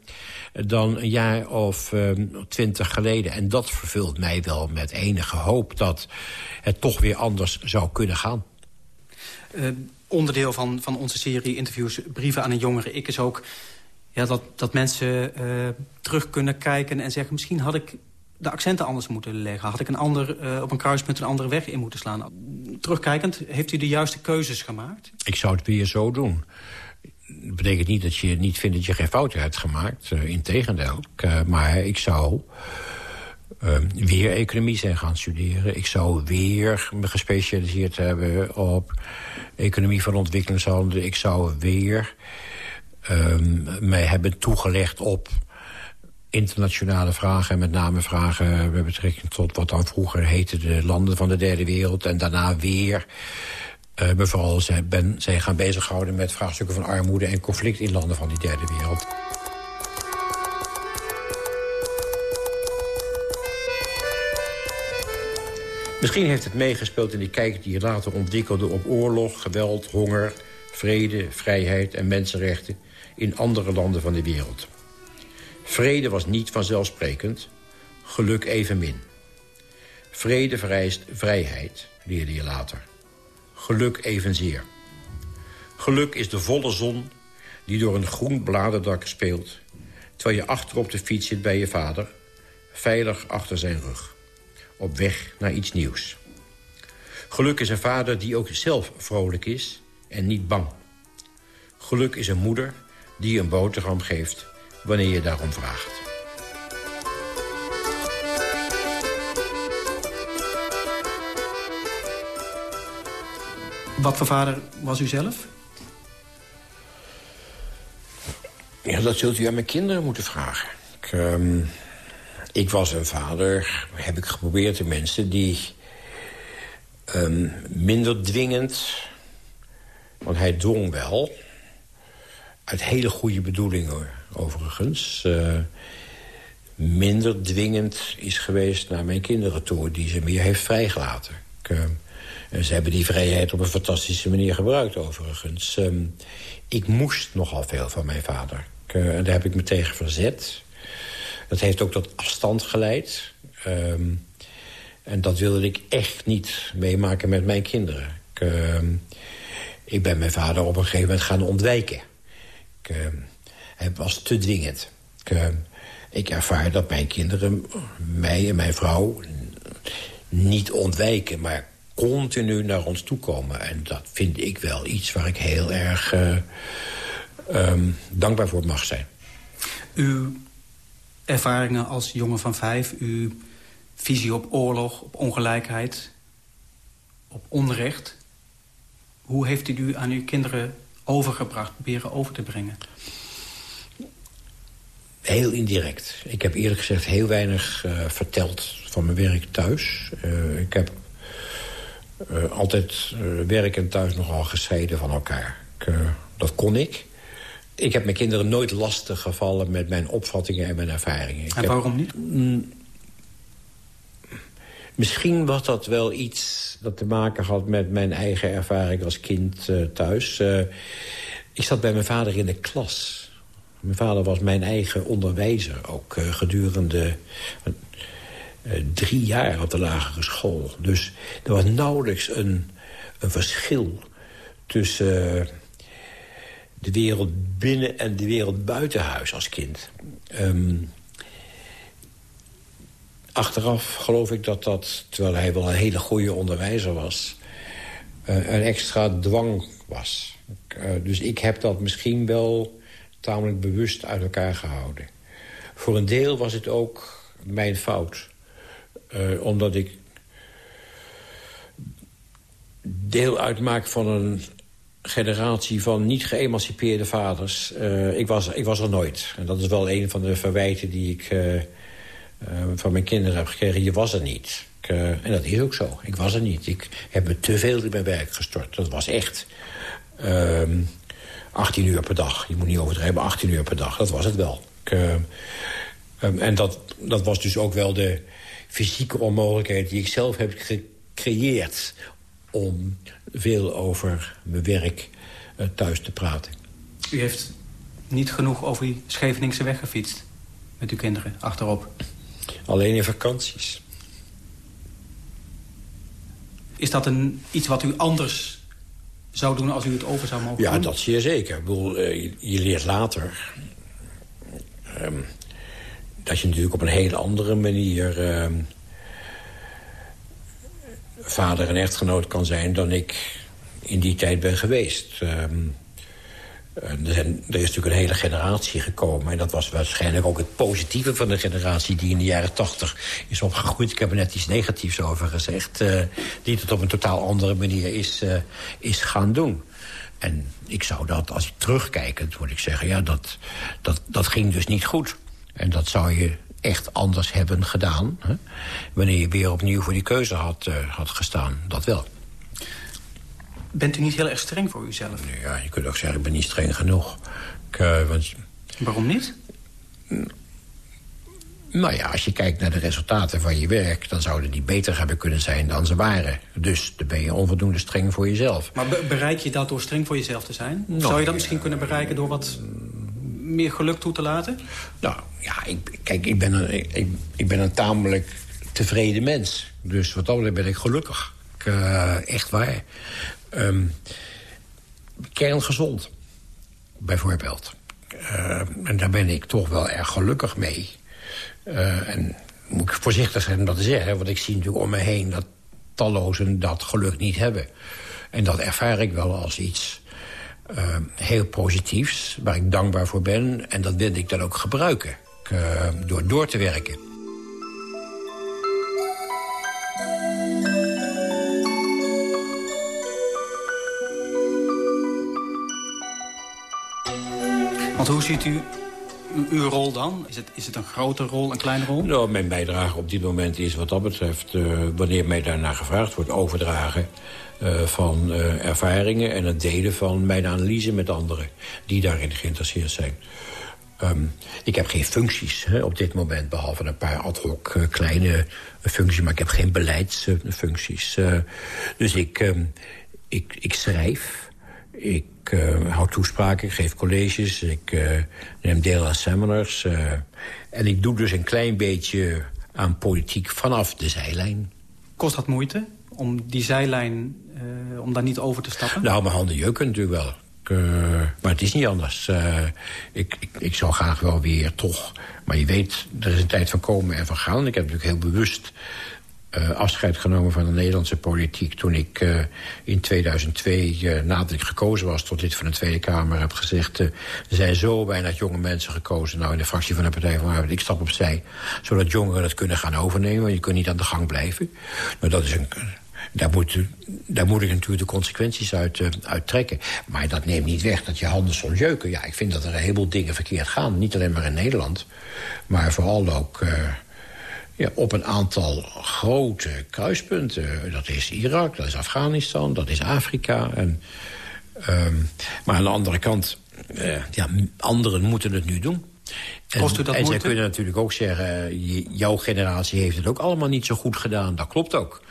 dan een jaar of um, twintig geleden. En dat vervult mij wel met enige hoop... dat het toch weer anders zou kunnen gaan. Uh, onderdeel van, van onze serie interviews Brieven aan een jongere ik is ook... Ja, dat, dat mensen uh, terug kunnen kijken en zeggen... misschien had ik de accenten anders moeten leggen? Had ik een ander, uh, op een kruispunt een andere weg in moeten slaan? Terugkijkend, heeft u de juiste keuzes gemaakt? Ik zou het weer zo doen. Dat betekent niet dat je niet vindt dat je geen fouten hebt gemaakt. Uh, Integendeel. Maar ik zou weer economie zijn gaan studeren. Ik zou weer me gespecialiseerd hebben op economie van ontwikkelingslanden. Ik zou weer mij hebben toegelegd op internationale vragen... en met name vragen met betrekking tot wat dan vroeger heette... de landen van de derde wereld en daarna weer... Uh, vooral zij gaan bezighouden met vraagstukken van armoede... en conflict in landen van die derde wereld. Misschien heeft het meegespeeld in de kijk die je later ontwikkelde... op oorlog, geweld, honger, vrede, vrijheid en mensenrechten... in andere landen van de wereld. Vrede was niet vanzelfsprekend, geluk evenmin. Vrede vereist vrijheid, leerde je later. Geluk evenzeer. Geluk is de volle zon die door een groen bladerdak speelt... terwijl je achter op de fiets zit bij je vader... veilig achter zijn rug. Op weg naar iets nieuws. Geluk is een vader die ook zelf vrolijk is en niet bang. Geluk is een moeder die een boterham geeft wanneer je daarom vraagt. Wat voor vader was u zelf? Ja, dat zult u aan mijn kinderen moeten vragen. Ik, um, ik was een vader, heb ik geprobeerd de mensen die... Um, minder dwingend, want hij dwong wel... uit hele goede bedoelingen overigens... Uh, minder dwingend is geweest naar mijn kinderen toe... die ze meer heeft vrijgelaten. Ik, en ze hebben die vrijheid op een fantastische manier gebruikt, overigens. Um, ik moest nogal veel van mijn vader. Uh, en daar heb ik me tegen verzet. Dat heeft ook tot afstand geleid. Um, en dat wilde ik echt niet meemaken met mijn kinderen. Ik, uh, ik ben mijn vader op een gegeven moment gaan ontwijken. Ik, hij was te dwingend. Ik, uh, ik ervaar dat mijn kinderen, mij en mijn vrouw... niet ontwijken, maar continu naar ons toe komen. En dat vind ik wel iets waar ik heel erg uh, um, dankbaar voor mag zijn. Uw ervaringen als jongen van vijf... uw visie op oorlog, op ongelijkheid, op onrecht... hoe heeft u aan uw kinderen overgebracht, proberen over te brengen? Heel indirect. Ik heb eerlijk gezegd heel weinig uh, verteld van mijn werk thuis. Uh, ik heb uh, altijd werk en thuis nogal gescheiden van elkaar. Ik, dat kon ik. Ik heb mijn kinderen nooit lastig gevallen met mijn opvattingen en mijn ervaringen. Ik en waarom heb, niet? Misschien was dat wel iets dat te maken had met mijn eigen ervaring als kind thuis. ik zat bij mijn vader in de klas... Mijn vader was mijn eigen onderwijzer, ook uh, gedurende drie jaar op de lagere school. Dus er was nauwelijks een, een verschil tussen de wereld binnen en de wereld buiten huis als kind. Ehm, achteraf geloof ik dat dat, terwijl hij wel een hele goede onderwijzer was... Uh, een extra dwang was. Uh, dus ik heb dat misschien wel tamelijk bewust uit elkaar gehouden. Voor een deel was het ook mijn fout. Uh, omdat ik deel uitmaak van een generatie van niet geëmancipeerde vaders. Ik, was, ik was er nooit. En dat is wel een van de verwijten die ik van mijn kinderen heb gekregen. Je was er niet. Ik, en dat is ook zo. Ik was er niet. Ik heb me te veel in mijn werk gestort. Dat was echt 18 uur per dag. Je moet niet overdrijven, 18 uur per dag. Dat was het wel. Ik, um, en dat, dat was dus ook wel de fysieke onmogelijkheid... die ik zelf heb gecreëerd om veel over mijn werk thuis te praten. U heeft niet genoeg over die Scheveningse weg gefietst met uw kinderen achterop? Alleen in vakanties. Is dat een, iets wat u anders zou doen als u het over zou mogen ja, doen? Ja, dat zeer zeker. Ik bedoel, uh, je, je, leert later... Um, dat je natuurlijk op een hele andere manier... Uh, vader en echtgenoot kan zijn dan ik in die tijd ben geweest. Um, er, zijn, er, is natuurlijk een hele generatie gekomen. En dat was waarschijnlijk ook het positieve van de generatie... die in de jaren tachtig is opgegroeid. Ik heb er net iets negatiefs over gezegd. Uh, die het op een totaal andere manier is, uh, is gaan doen. En ik zou dat, als ik terugkijkend, moet ik zeggen... ja, dat, dat, dat ging dus niet goed. En dat zou je echt anders hebben gedaan... Hè? wanneer je weer opnieuw voor die keuze had, had gestaan. Dat wel. Bent u niet heel erg streng voor uzelf? Nee, ja, je kunt ook zeggen, ik ben niet streng genoeg. Ik, uh, want... Waarom niet? Nou ja, als je kijkt naar de resultaten van je werk... dan zouden die beter hebben kunnen zijn dan ze waren. Dus dan ben je onvoldoende streng voor jezelf. Maar be bereik je dat door streng voor jezelf te zijn? Nou, Zou je dat misschien kunnen bereiken door wat meer geluk toe te laten? Nou, ja, ik, kijk, ik ben, een, ik, ik ben een tamelijk tevreden mens. Dus wat dat betreft ben ik gelukkig. Ik, uh, echt waar. Um, kerngezond, bijvoorbeeld. Uh, en daar ben ik toch wel erg gelukkig mee. Uh, en moet ik voorzichtig zijn om dat te zeggen... want ik zie natuurlijk om me heen dat tallozen dat geluk niet hebben. En dat ervaar ik wel als iets uh, heel positiefs, waar ik dankbaar voor ben. En dat wil ik dan ook gebruiken, uh, door door te werken. Want hoe ziet u uw rol dan? Is het, is het een grote rol, een kleine rol? Nou, mijn bijdrage op dit moment is wat dat betreft... Uh, wanneer mij daarnaar gevraagd wordt, overdragen... Uh, van uh, ervaringen en het delen van mijn analyse met anderen... die daarin geïnteresseerd zijn. Um, ik heb geen functies hè, op dit moment, behalve een paar ad hoc kleine functies... maar ik heb geen beleidsfuncties. dus ik, um, ik, ik schrijf, uh, hou toespraken, ik geef colleges, ik uh, neem deel aan seminars. Uh, en ik doe dus een klein beetje aan politiek vanaf de zijlijn. Kost dat moeite om die zijlijn, om daar niet over te stappen? Nou, mijn handen jeuken natuurlijk wel. Ik, maar het is niet anders. Ik, ik, ik, zou graag wel weer toch... Maar je weet, er is een tijd van komen en van gaan. Ik heb natuurlijk heel bewust uh, afscheid genomen van de Nederlandse politiek... toen ik uh, in 2002, uh, nadat ik gekozen was tot lid van de Tweede Kamer... heb gezegd, er zijn zo weinig jonge mensen gekozen... nou in de fractie van de Partij van de Arbeid, ik stap opzij... zodat jongeren het kunnen gaan overnemen. Je kunt niet aan de gang blijven. Nou, dat is een... Daar moet, daar moet ik natuurlijk de consequenties uit, uit trekken. Maar dat neemt niet weg dat je handen soms jeuken. Ja, ik vind dat er een heleboel dingen verkeerd gaan. Niet alleen maar in Nederland, maar vooral ook... Ja, op een aantal grote kruispunten. Dat is Irak, dat is Afghanistan, dat is Afrika. En, um, maar aan de andere kant, uh, ja, anderen moeten het nu doen. En, Kost u dat en zij kunnen natuurlijk ook zeggen... jouw generatie heeft het ook allemaal niet zo goed gedaan. Dat klopt ook.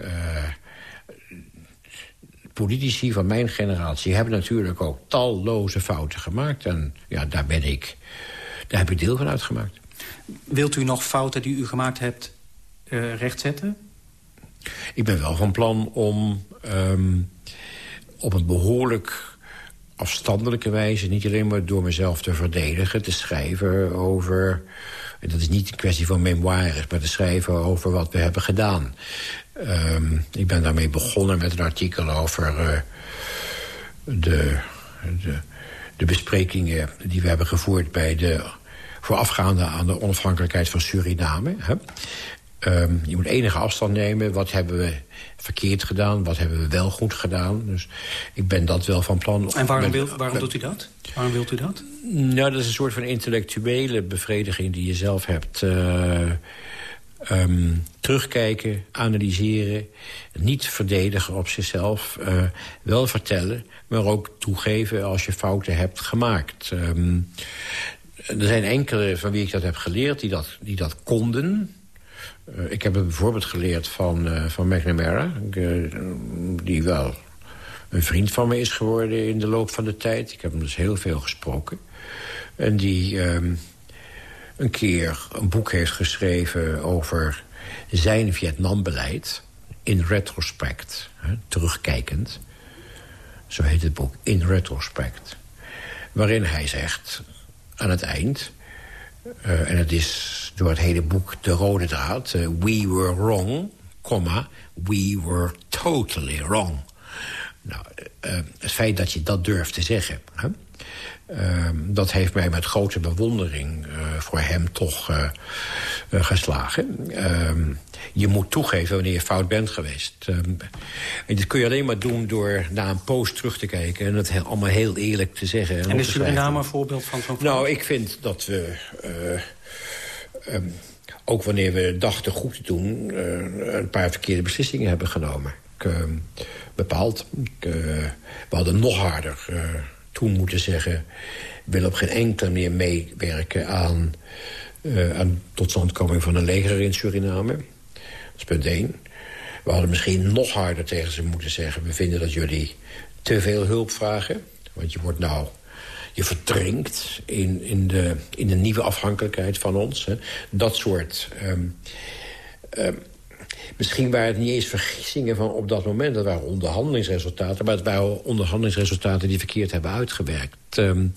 Uh, politici van mijn generatie hebben natuurlijk ook talloze fouten gemaakt. En ja, daar ben ik... Daar heb ik deel van uitgemaakt. Wilt u nog fouten die u gemaakt hebt uh, rechtzetten? Ik ben wel van plan om um, op een behoorlijk afstandelijke wijze... niet alleen maar door mezelf te verdedigen, te schrijven over... dat is niet een kwestie van memoires, maar te schrijven over wat we hebben gedaan. Ehm, ik ben daarmee begonnen met een artikel over uh, de, de, de, besprekingen die we hebben gevoerd... bij de voorafgaande aan de onafhankelijkheid van Suriname. Hè. Ehm, je moet enige afstand nemen. Wat hebben we verkeerd gedaan? Wat hebben we wel goed gedaan? Dus ik ben dat wel van plan. En waarom, wil, waarom doet u dat? Waarom wilt u dat? Nou, dat is een soort van intellectuele bevrediging die je zelf hebt. Uh, um, terugkijken, analyseren, niet verdedigen op zichzelf. Uh, wel vertellen, maar ook toegeven als je fouten hebt gemaakt. Um, er zijn enkele van wie ik dat heb geleerd die dat, die dat konden... Uh, ik heb het bijvoorbeeld geleerd van, uh, van McNamara... die wel een vriend van me is geworden in de loop van de tijd. Ik heb hem dus heel veel gesproken. En die um, een keer een boek heeft geschreven over zijn Vietnambeleid... in retrospect, hè, terugkijkend. Zo heet het boek, in retrospect. Waarin hij zegt, aan het eind... Uh, en het is door het hele boek de rode draad... Uh, we were wrong, comma, we were totally wrong. Nou, uh, het feit dat je dat durft te zeggen... Uh, dat heeft mij met grote bewondering uh, voor hem toch uh, geslagen. Ehm, je moet toegeven wanneer je fout bent geweest. Ehm, en dat kun je alleen maar doen door na een post terug te kijken... en het allemaal heel eerlijk te zeggen. En, en is Suriname een voorbeeld van zo'n Nou, ik vind dat we... Um, ook wanneer we dachten goed te doen... een paar verkeerde beslissingen hebben genomen. Ik, bepaald. Ik, we hadden nog harder toen moeten zeggen... wil op geen enkele manier meewerken aan, uh, aan totstandkoming van een leger in Suriname. Dat is punt één. We hadden misschien nog harder tegen ze moeten zeggen... we vinden dat jullie te veel hulp vragen. Want je wordt nou... Je verdrinkt in, in, de, in de nieuwe afhankelijkheid van ons. Hè. Dat soort... Um, um, Misschien waren het niet eens vergissingen van op dat moment. Dat waren onderhandelingsresultaten. Maar het waren onderhandelingsresultaten die verkeerd hebben uitgewerkt. Um,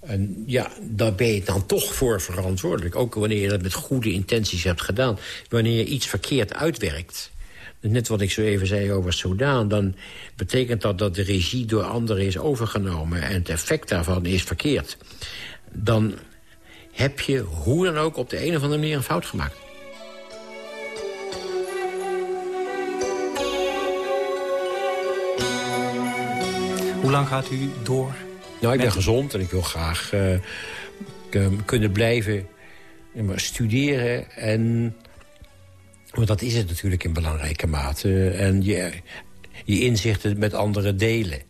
en ja, daar ben je dan toch voor verantwoordelijk. Ook wanneer je dat met goede intenties hebt gedaan. Wanneer je iets verkeerd uitwerkt. Net wat ik zo even zei over Soudaan... dan betekent dat dat de regie door anderen is overgenomen... en het effect daarvan is verkeerd. Dan heb je hoe dan ook op de een of andere manier een fout gemaakt. Hoe lang gaat u door? Nou, ik ben gezond en ik wil graag uh, kunnen blijven studeren. En, want dat is het natuurlijk in belangrijke mate. En je, je inzichten met anderen delen.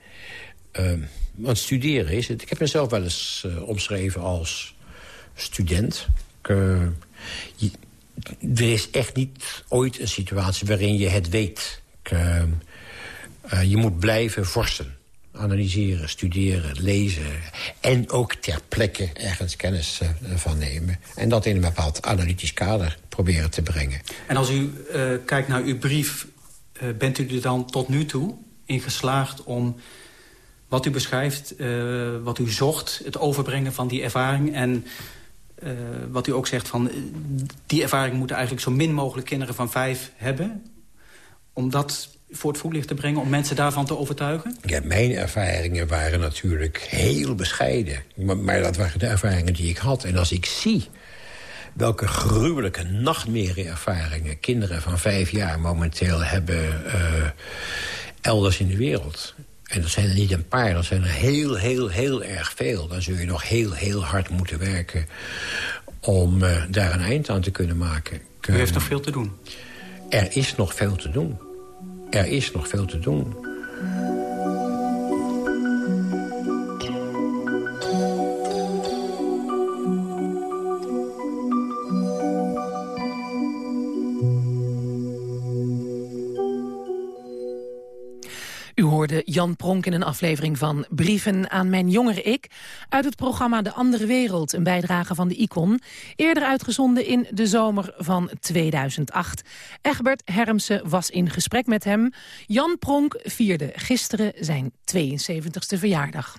Uh, want studeren is het. Ik heb mezelf wel eens uh, omschreven als student. Ik, je, er is echt niet ooit een situatie waarin je het weet. Ik, je moet blijven vorsten analyseren, studeren, lezen... en ook ter plekke ergens kennis uh, van nemen. En dat in een bepaald analytisch kader proberen te brengen. En als u uh, kijkt naar uw brief... Uh, bent u er dan tot nu toe in geslaagd om wat u beschrijft... wat u zocht, het overbrengen van die ervaring... en wat u ook zegt van... die ervaring moeten eigenlijk zo min mogelijk kinderen van vijf hebben... om dat voor het voetlicht te brengen... om mensen daarvan te overtuigen? Ja, mijn ervaringen waren natuurlijk heel bescheiden. Maar, maar dat waren de ervaringen die ik had. En als ik zie welke gruwelijke nachtmerrieervaringen... kinderen van vijf jaar momenteel hebben uh, elders in de wereld... en dat zijn er niet een paar, dat zijn er heel, heel, heel erg veel... dan zul je nog heel, heel hard moeten werken... om uh, daar een eind aan te kunnen maken. U heeft nog veel te doen? Er is nog veel te doen. Er is nog veel te doen. Jan Pronk in een aflevering van Brieven aan mijn jongere ik... uit het programma De Andere Wereld, een bijdrage van de Icon... eerder uitgezonden in de zomer van 2008. Egbert Hermsen was in gesprek met hem. Jan Pronk vierde gisteren zijn 72e verjaardag.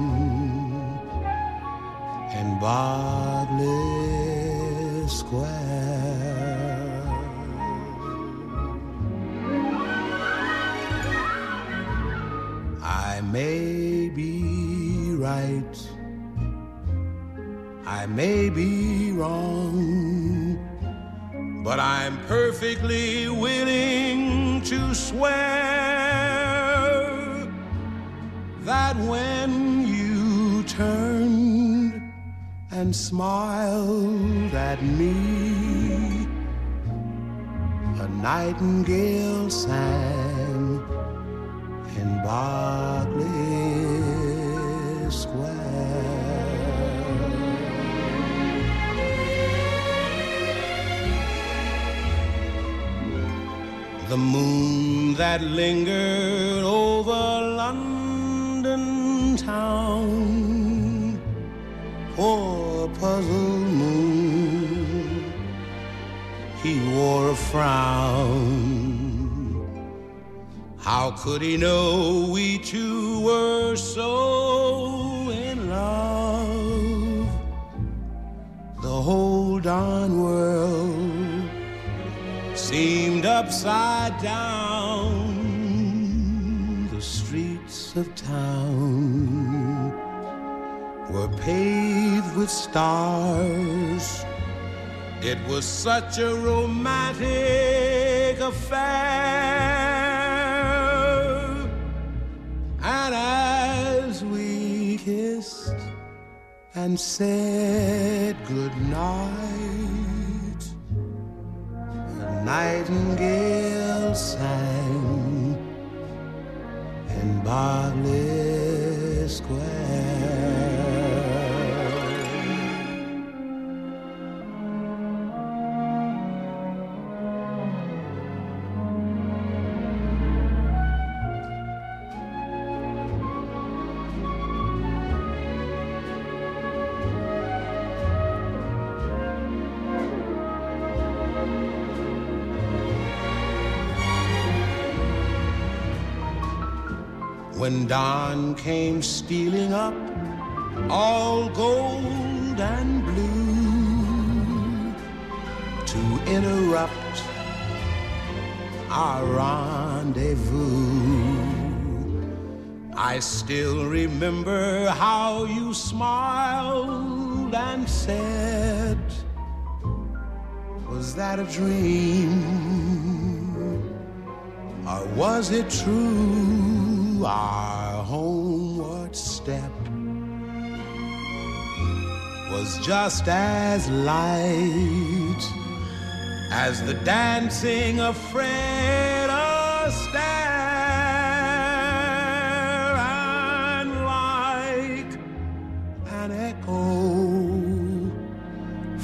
in Berkeley Square. I may be right, I may be wrong, but I'm perfectly willing to swear that when you turn and smiled at me. A nightingale sang in Berkeley Square. The moon that lingered over London town. Oh, puzzled moon, he wore a frown. How could he know we two were so in love? The whole darn world seemed upside down. The streets of town were paved with stars. It was such a romantic affair. And as we kissed and said goodnight, a nightingale sang in Berkeley Square. When dawn came stealing up, all gold and blue, to interrupt our rendezvous. I still remember how you smiled and said, Was that a dream? Or was it true? Our homeward step was just as light as the dancing of Fred Astaire. And like an echo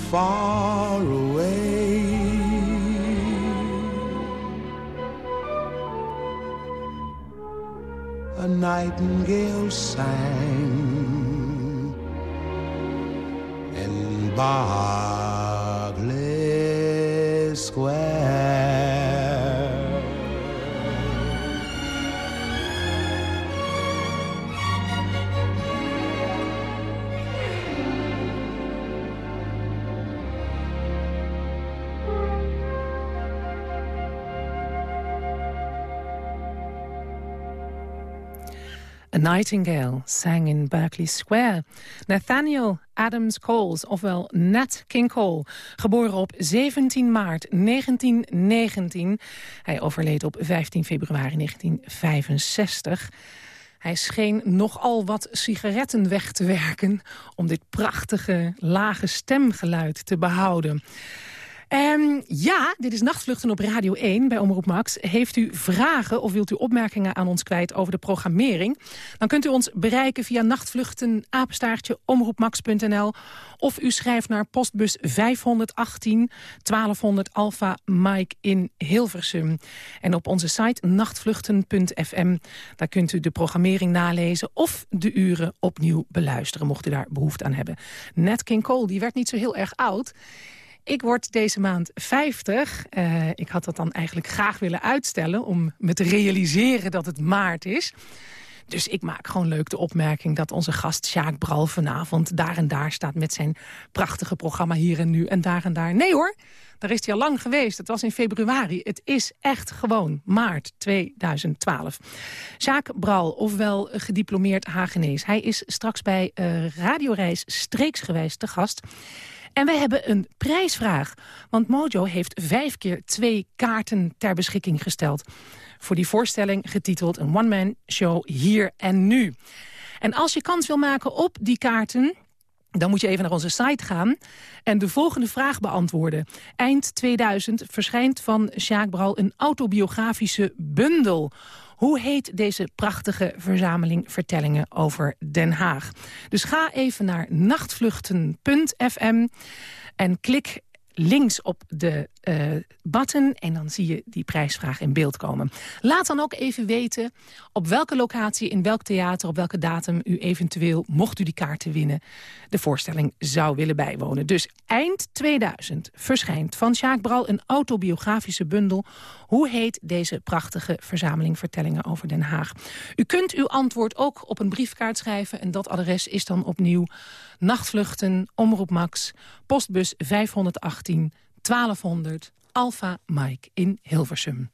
far nightingale sang. In Berkeley A Nightingale sang in Berkeley Square. Nathaniel Adams Coles, ofwel Nat King Cole. Geboren op 17 maart 1919. Hij overleed op 15 februari 1965. Hij scheen nogal wat sigaretten weg te werken... om dit prachtige, lage stemgeluid te behouden. Um, ja, dit is Nachtvluchten op Radio 1 bij Omroep Max. Heeft u vragen of wilt u opmerkingen aan ons kwijt over de programmering? Dan kunt u ons bereiken via nachtvluchten omroepmax.nl of u schrijft naar postbus 518 1200 Alpha Mike in Hilversum. En op onze site nachtvluchten.fm daar kunt u de programmering nalezen of de uren opnieuw beluisteren, mocht u daar behoefte aan hebben. Nat King Cole, die werd niet zo heel erg oud. Ik word deze maand 50. Uh, ik had dat dan eigenlijk graag willen uitstellen... om me te realiseren dat het maart is. Dus ik maak gewoon leuk de opmerking dat onze gast Sjaak Bral vanavond daar en daar staat met zijn prachtige programma hier en nu en daar en daar. Nee hoor, daar is hij al lang geweest. Het was in februari. Het is echt gewoon maart 2012. Sjaak Bral, ofwel gediplomeerd Hagenees. Hij is straks bij uh, Radioreis streeksgewijs te gast. En wij hebben een prijsvraag. Want Mojo heeft vijf keer twee kaarten ter beschikking gesteld. Voor die voorstelling getiteld een one-man show hier en nu. En als je kans wil maken op die kaarten... Dan moet je even naar onze site gaan en de volgende vraag beantwoorden. Eind 2000 verschijnt van Sjaak Bral een autobiografische bundel hoe heet deze prachtige verzameling vertellingen over Den Haag? Dus ga even naar nachtvluchten.fm en klik links op de button en dan zie je die prijsvraag in beeld komen. Laat dan ook even weten op welke locatie, in welk theater, op welke datum u eventueel, mocht u die kaarten winnen, de voorstelling zou willen bijwonen. Dus eind 2000 verschijnt van Sjaak Bral een autobiografische bundel. Hoe heet deze prachtige verzameling vertellingen over Den Haag? U kunt uw antwoord ook op een briefkaart schrijven en dat adres is dan opnieuw Nachtvluchten, Omroep Max, postbus 518 1200 Alpha Mike in Hilversum.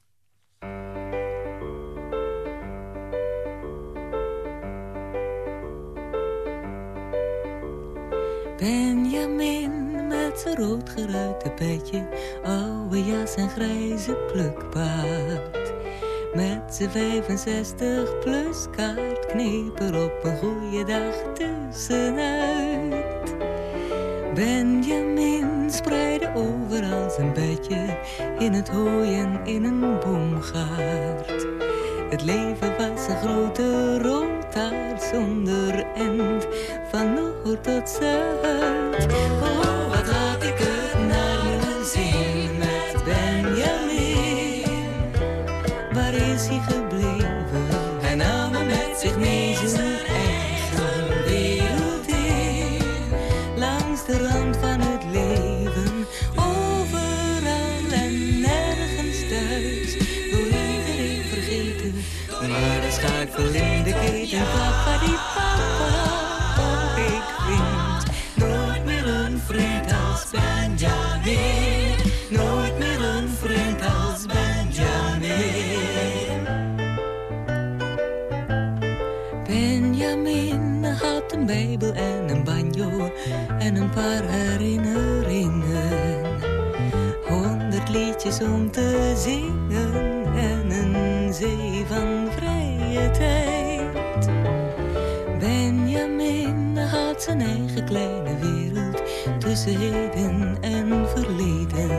Benjamin met zijn roodgeruite petje, oude jas en grijze plukpaard. Met zijn 65 plus kaart kneper op een goede dag tussenuit. Benjamin spreidde overal zijn bedje in het hooi en in een boomgaard. Het leven was een grote rotaart zonder end, van noord tot zuid. Paar herinneringen. Honderd liedjes om te zingen en een zee van vrije tijd. Benjamin had zijn eigen kleine wereld tussen heden en verleden.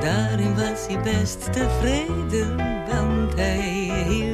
Daarin was hij best tevreden, want hij hield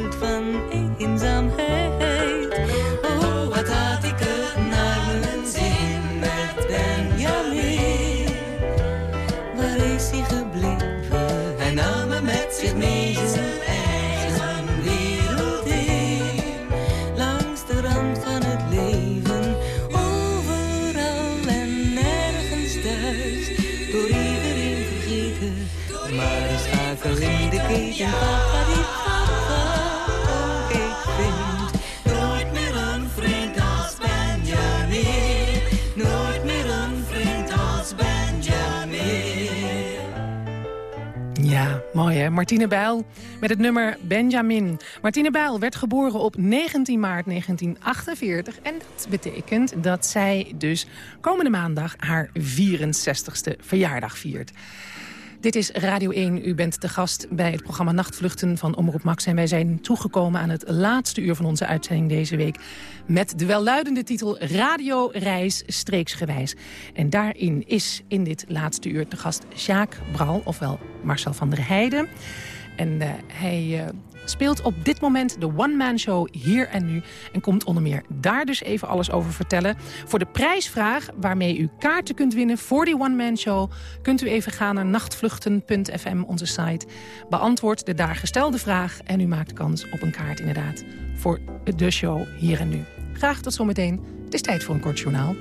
Mooi hè, Martine Bijl met het nummer Benjamin. Martine Bijl werd geboren op 19 maart 1948. En dat betekent dat zij dus komende maandag haar 64ste verjaardag viert. Dit is Radio 1. U bent de gast bij het programma Nachtvluchten van Omroep Max. En wij zijn toegekomen aan het laatste uur van onze uitzending deze week... met de welluidende titel Radio Reis Streeksgewijs. En daarin is in dit laatste uur de gast Sjaak Bral, ofwel Marcel van der Heijden. En uh, hij uh, speelt op dit moment de one-man-show Hier en Nu... en komt onder meer daar dus even alles over vertellen. Voor de prijsvraag waarmee u kaarten kunt winnen voor die one-man-show... kunt u even gaan naar nachtvluchten.fm, onze site. Beantwoord de daar gestelde vraag en u maakt kans op een kaart inderdaad... voor de show Hier en Nu. Graag tot zometeen. Het is tijd voor een kort journaal.